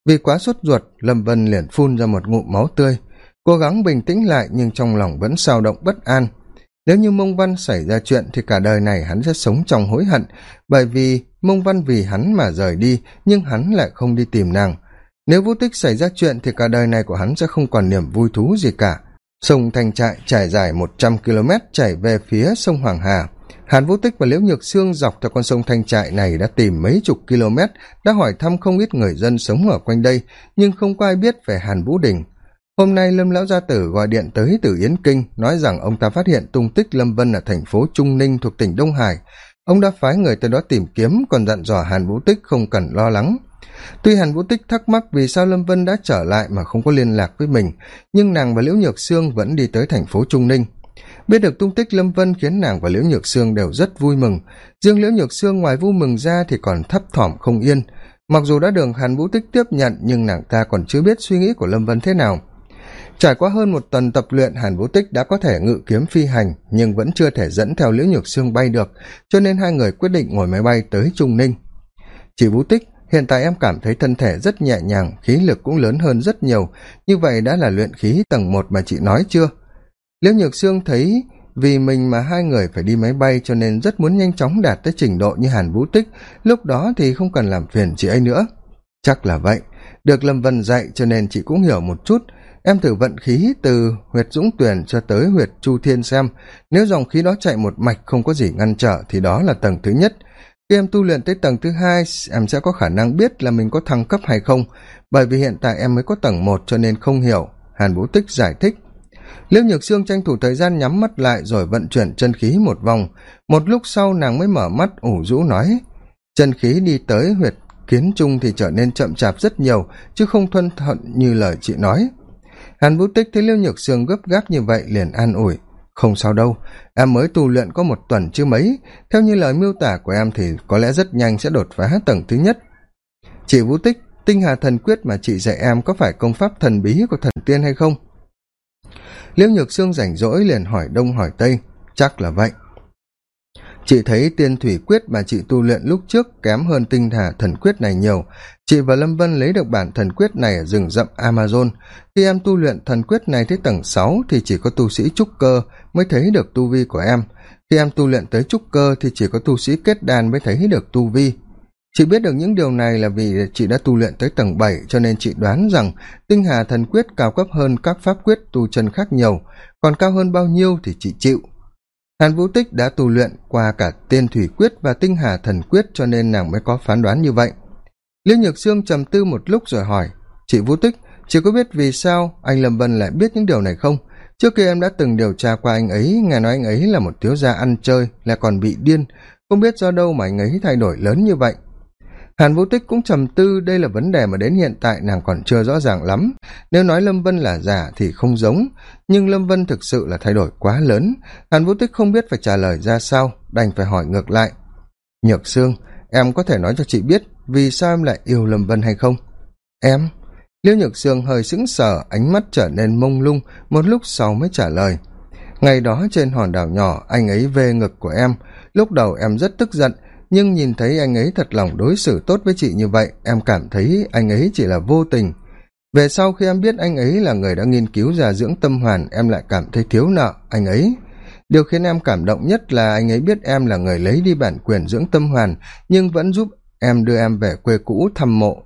Vì quá sốt ruột, lâm vân liền phun ra một ngụm máu tươi. Cố gắng bình tĩnh lại nhưng trong lòng vẫn sao động bất an nếu như mông văn xảy ra chuyện thì cả đời này hắn sẽ sống trong hối hận, bởi vì mông văn vì hắn mà rời đi, nhưng hắn lại không đi tìm nàng. Nếu vũ tích xảy ra chuyện thì cả đời này của hắn sẽ không còn niềm vui thú gì cả. Sông thanh trại trải dài một trăm km chảy về phía sông hoàng hà. Hàn vũ tích và liễu nhược sương dọc theo con sông thanh trại này đã tìm mấy chục km, đã hỏi thăm không ít người dân sống ở quanh đây, nhưng không có ai biết về hàn vũ đình hôm nay lâm lão gia tử gọi điện tới từ yến kinh, nói rằng ông ta phát hiện tung tích lâm vân ở thành phố trung ninh thuộc tỉnh đông hải. Ông đã phái người tới đó tìm kiếm, còn dặn dò hàn vũ tích không cần lo lắng. Tuy hàn vũ tích thắc mắc vì sao lâm vân đã trở lại mà không có liên lạc với mình, nhưng nàng và liễu nhược sương vẫn đi tới thành phố trung ninh. Biết được tung tích lâm vân khiến nàng và liễu nhược sương đều rất vui mừng. Riêng liễu nhược sương ngoài vui mừng ra thì còn thấp thỏm không yên. Mặc dù đã được hàn vũ tích tiếp nhận, nhưng nàng ta còn chưa biết suy nghĩ của lâm vân thế nào trải qua hơn một tuần tập luyện, hàn vũ tích đã có thể ngự kiếm phi hành, nhưng vẫn chưa thể dẫn theo liễu nhược sương bay được, cho nên hai người quyết định ngồi máy bay tới trung ninh. Chị vũ tích, hiện tại em cảm thấy thân thể rất nhẹ nhàng, khí lực cũng lớn hơn rất nhiều. Như vậy đã là luyện khí tầng một mà chị nói chưa? Liễu nhược sương thấy vì mình mà hai người phải đi máy bay cho nên rất muốn nhanh chóng đạt tới trình độ như hàn vũ tích. Lúc đó thì không cần làm phiền chị ấy nữa. Chắc là vậy. Được lâm vân dạy cho nên chị cũng hiểu một chút em thử vận khí từ huyệt dũng tuyển cho tới huyệt chu thiên xem. Nếu dòng khí đó chạy một mạch không có gì ngăn trở, thì đó là tầng thứ nhất. Khi em tu luyện tới tầng thứ hai, em sẽ có khả năng biết là mình có thăng cấp hay không, bởi vì hiện tại em mới có tầng một cho nên không hiểu. Hàn vũ tích giải thích. Liễu nhược sương tranh thủ thời gian nhắm mắt lại rồi vận chuyển chân khí một vòng. Một lúc sau, nàng mới mở mắt, ủ rũ nói, chân khí đi tới huyệt kiến trung thì trở nên chậm chạp rất nhiều, chứ không thuân thận như lời chị nói hàn vũ tích thấy liêu nhược sương gấp gáp như vậy liền an ủi. Không sao đâu, em mới tu luyện có một tuần chứ mấy. Theo như lời miêu tả của em thì có lẽ rất nhanh sẽ đột phá tầng thứ nhất. Chị vũ tích, tinh hà thần quyết mà chị dạy em có phải công pháp thần bí của thần tiên hay không? Liêu nhược sương rảnh rỗi liền hỏi đông hỏi tây. Chắc là vậy. Chị thấy tiên thủy quyết mà chị tu luyện lúc trước kém hơn tinh hà thần quyết này nhiều chị và lâm vân lấy được bản thần quyết này ở rừng rậm amazon. Khi em tu luyện thần quyết này tới tầng sáu thì chỉ có tu sĩ trúc cơ mới thấy được tu vi của em. Khi em tu luyện tới trúc cơ thì chỉ có tu sĩ kết đàn mới thấy được tu vi. Chị biết được những điều này là vì chị đã tu luyện tới tầng bảy, cho nên chị đoán rằng tinh hà thần quyết cao cấp hơn các pháp quyết tu chân khác nhiều. Còn cao hơn bao nhiêu thì chị chịu. Hàn vũ tích đã tu luyện qua cả tiên thủy quyết và tinh hà thần quyết, cho nên nàng mới có phán đoán như vậy liêu nhược sương trầm tư một lúc rồi hỏi, chị vũ tích, chị có biết vì sao anh lâm vân lại biết những điều này không? Trước kia em đã từng điều tra qua anh ấy, nghe nói anh ấy là một thiếu gia ăn chơi là còn bị điên. Không biết do đâu mà anh ấy thay đổi lớn như vậy. Hàn vũ tích cũng trầm tư, đây là vấn đề mà đến hiện tại nàng còn chưa rõ ràng lắm. Nếu nói lâm vân là giả thì không giống, nhưng lâm vân thực sự là thay đổi quá lớn. Hàn vũ tích không biết phải trả lời ra sao, đành phải hỏi ngược lại. Nhược sương, em có thể nói cho chị biết vì sao em lại yêu lâm vân hay không? Em? Liễu nhược sương hơi sững sờ, ánh mắt trở nên mông lung, một lúc sau mới trả lời. Ngày đó trên hòn đảo nhỏ, anh ấy vê ngực của em. Lúc đầu em rất tức giận, nhưng nhìn thấy anh ấy thật lòng đối xử tốt với chị như vậy, em cảm thấy anh ấy chỉ là vô tình. Về sau khi em biết anh ấy là người đã nghiên cứu ra dưỡng tâm hoàn em lại cảm thấy thiếu nợ anh ấy. Điều khiến em cảm động nhất là anh ấy biết em là người lấy đi bản quyền dưỡng tâm hoàn nhưng vẫn giúp em đưa em về quê cũ thăm mộ.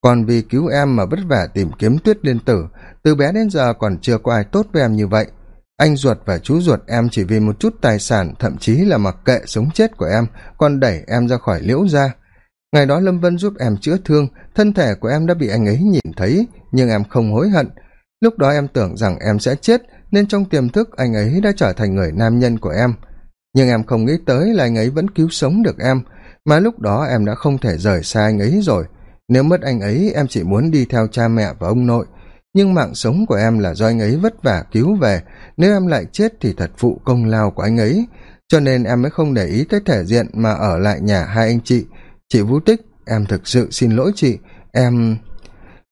Còn vì cứu em mà vất vả tìm kiếm tuyết liên tử, từ bé đến giờ còn chưa có ai tốt với em như vậy. Anh ruột và chú ruột em chỉ vì một chút tài sản, thậm chí là mặc kệ sống chết của em, còn đẩy em ra khỏi liễu gia. Ngày đó lâm vân giúp em chữa thương, thân thể của em đã bị anh ấy nhìn thấy, nhưng em không hối hận. Lúc đó em tưởng rằng em sẽ chết, nên trong tiềm thức anh ấy đã trở thành người nam nhân của em. Nhưng em không nghĩ tới là anh ấy vẫn cứu sống được em mà lúc đó em đã không thể rời xa anh ấy rồi. Nếu mất anh ấy, em chỉ muốn đi theo cha mẹ và ông nội. Nhưng mạng sống của em là do anh ấy vất vả cứu về. Nếu em lại chết thì thật phụ công lao của anh ấy. Cho nên em mới không để ý tới thể diện mà ở lại nhà hai anh chị. Chị vũ tích, em thực sự xin lỗi chị. Em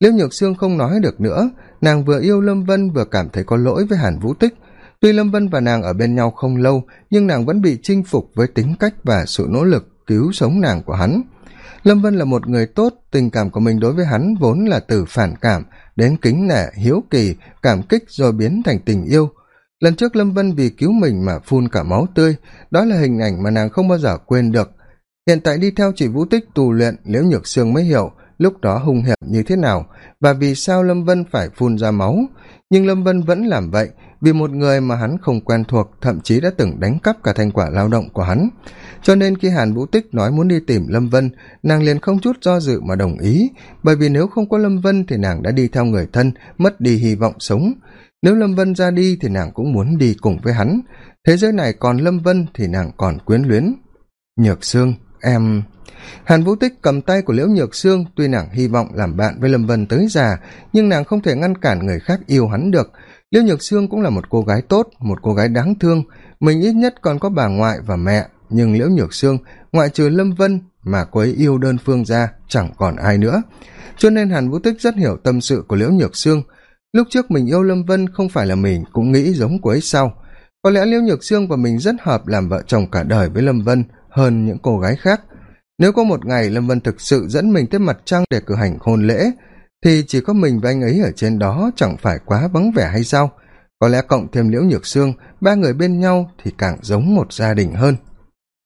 liễu nhược sương không nói được nữa. Nàng vừa yêu lâm vân vừa cảm thấy có lỗi với hàn vũ tích. Tuy lâm vân và nàng ở bên nhau không lâu, nhưng nàng vẫn bị chinh phục với tính cách và sự nỗ lực cứu sống nàng của hắn. Lâm vân là một người tốt, tình cảm của mình đối với hắn vốn là từ phản cảm, đến kính nể, hiếu kỳ, cảm kích rồi biến thành tình yêu. Lần trước lâm vân vì cứu mình mà phun cả máu tươi, đó là hình ảnh mà nàng không bao giờ quên được. Hiện tại đi theo chị vũ tích tù luyện, liễu nhược sương mới hiểu lúc đó hung hiểm như thế nào và vì sao lâm vân phải phun ra máu. Nhưng lâm vân vẫn làm vậy vì một người mà hắn không quen thuộc, thậm chí đã từng đánh cắp cả thành quả lao động của hắn. Cho nên khi hàn vũ tích nói muốn đi tìm lâm vân, nàng liền không chút do dự mà đồng ý. Bởi vì nếu không có lâm vân thì nàng đã đi theo người thân, mất đi hy vọng sống. Nếu lâm vân ra đi thì nàng cũng muốn đi cùng với hắn. Thế giới này còn lâm vân thì nàng còn quyến luyến. Nhược sương, em hàn vũ tích cầm tay của liễu nhược sương, tuy nàng hy vọng làm bạn với lâm vân tới già, nhưng nàng không thể ngăn cản người khác yêu hắn được liễu nhược sương cũng là một cô gái tốt, một cô gái đáng thương. Mình ít nhất còn có bà ngoại và mẹ. Nhưng liễu nhược sương, ngoại trừ lâm vân, mà cô ấy yêu đơn phương ra, chẳng còn ai nữa. Cho nên hàn vũ tích rất hiểu tâm sự của liễu nhược sương. Lúc trước mình yêu lâm vân không phải là mình, cũng nghĩ giống cô ấy sau. Có lẽ liễu nhược sương và mình rất hợp làm vợ chồng cả đời với lâm vân hơn những cô gái khác. Nếu có một ngày lâm vân thực sự dẫn mình tới mặt trăng để cử hành hôn lễ thì chỉ có mình và anh ấy ở trên đó chẳng phải quá vắng vẻ hay sao? Có lẽ cộng thêm liễu nhược sương, ba người bên nhau thì càng giống một gia đình hơn.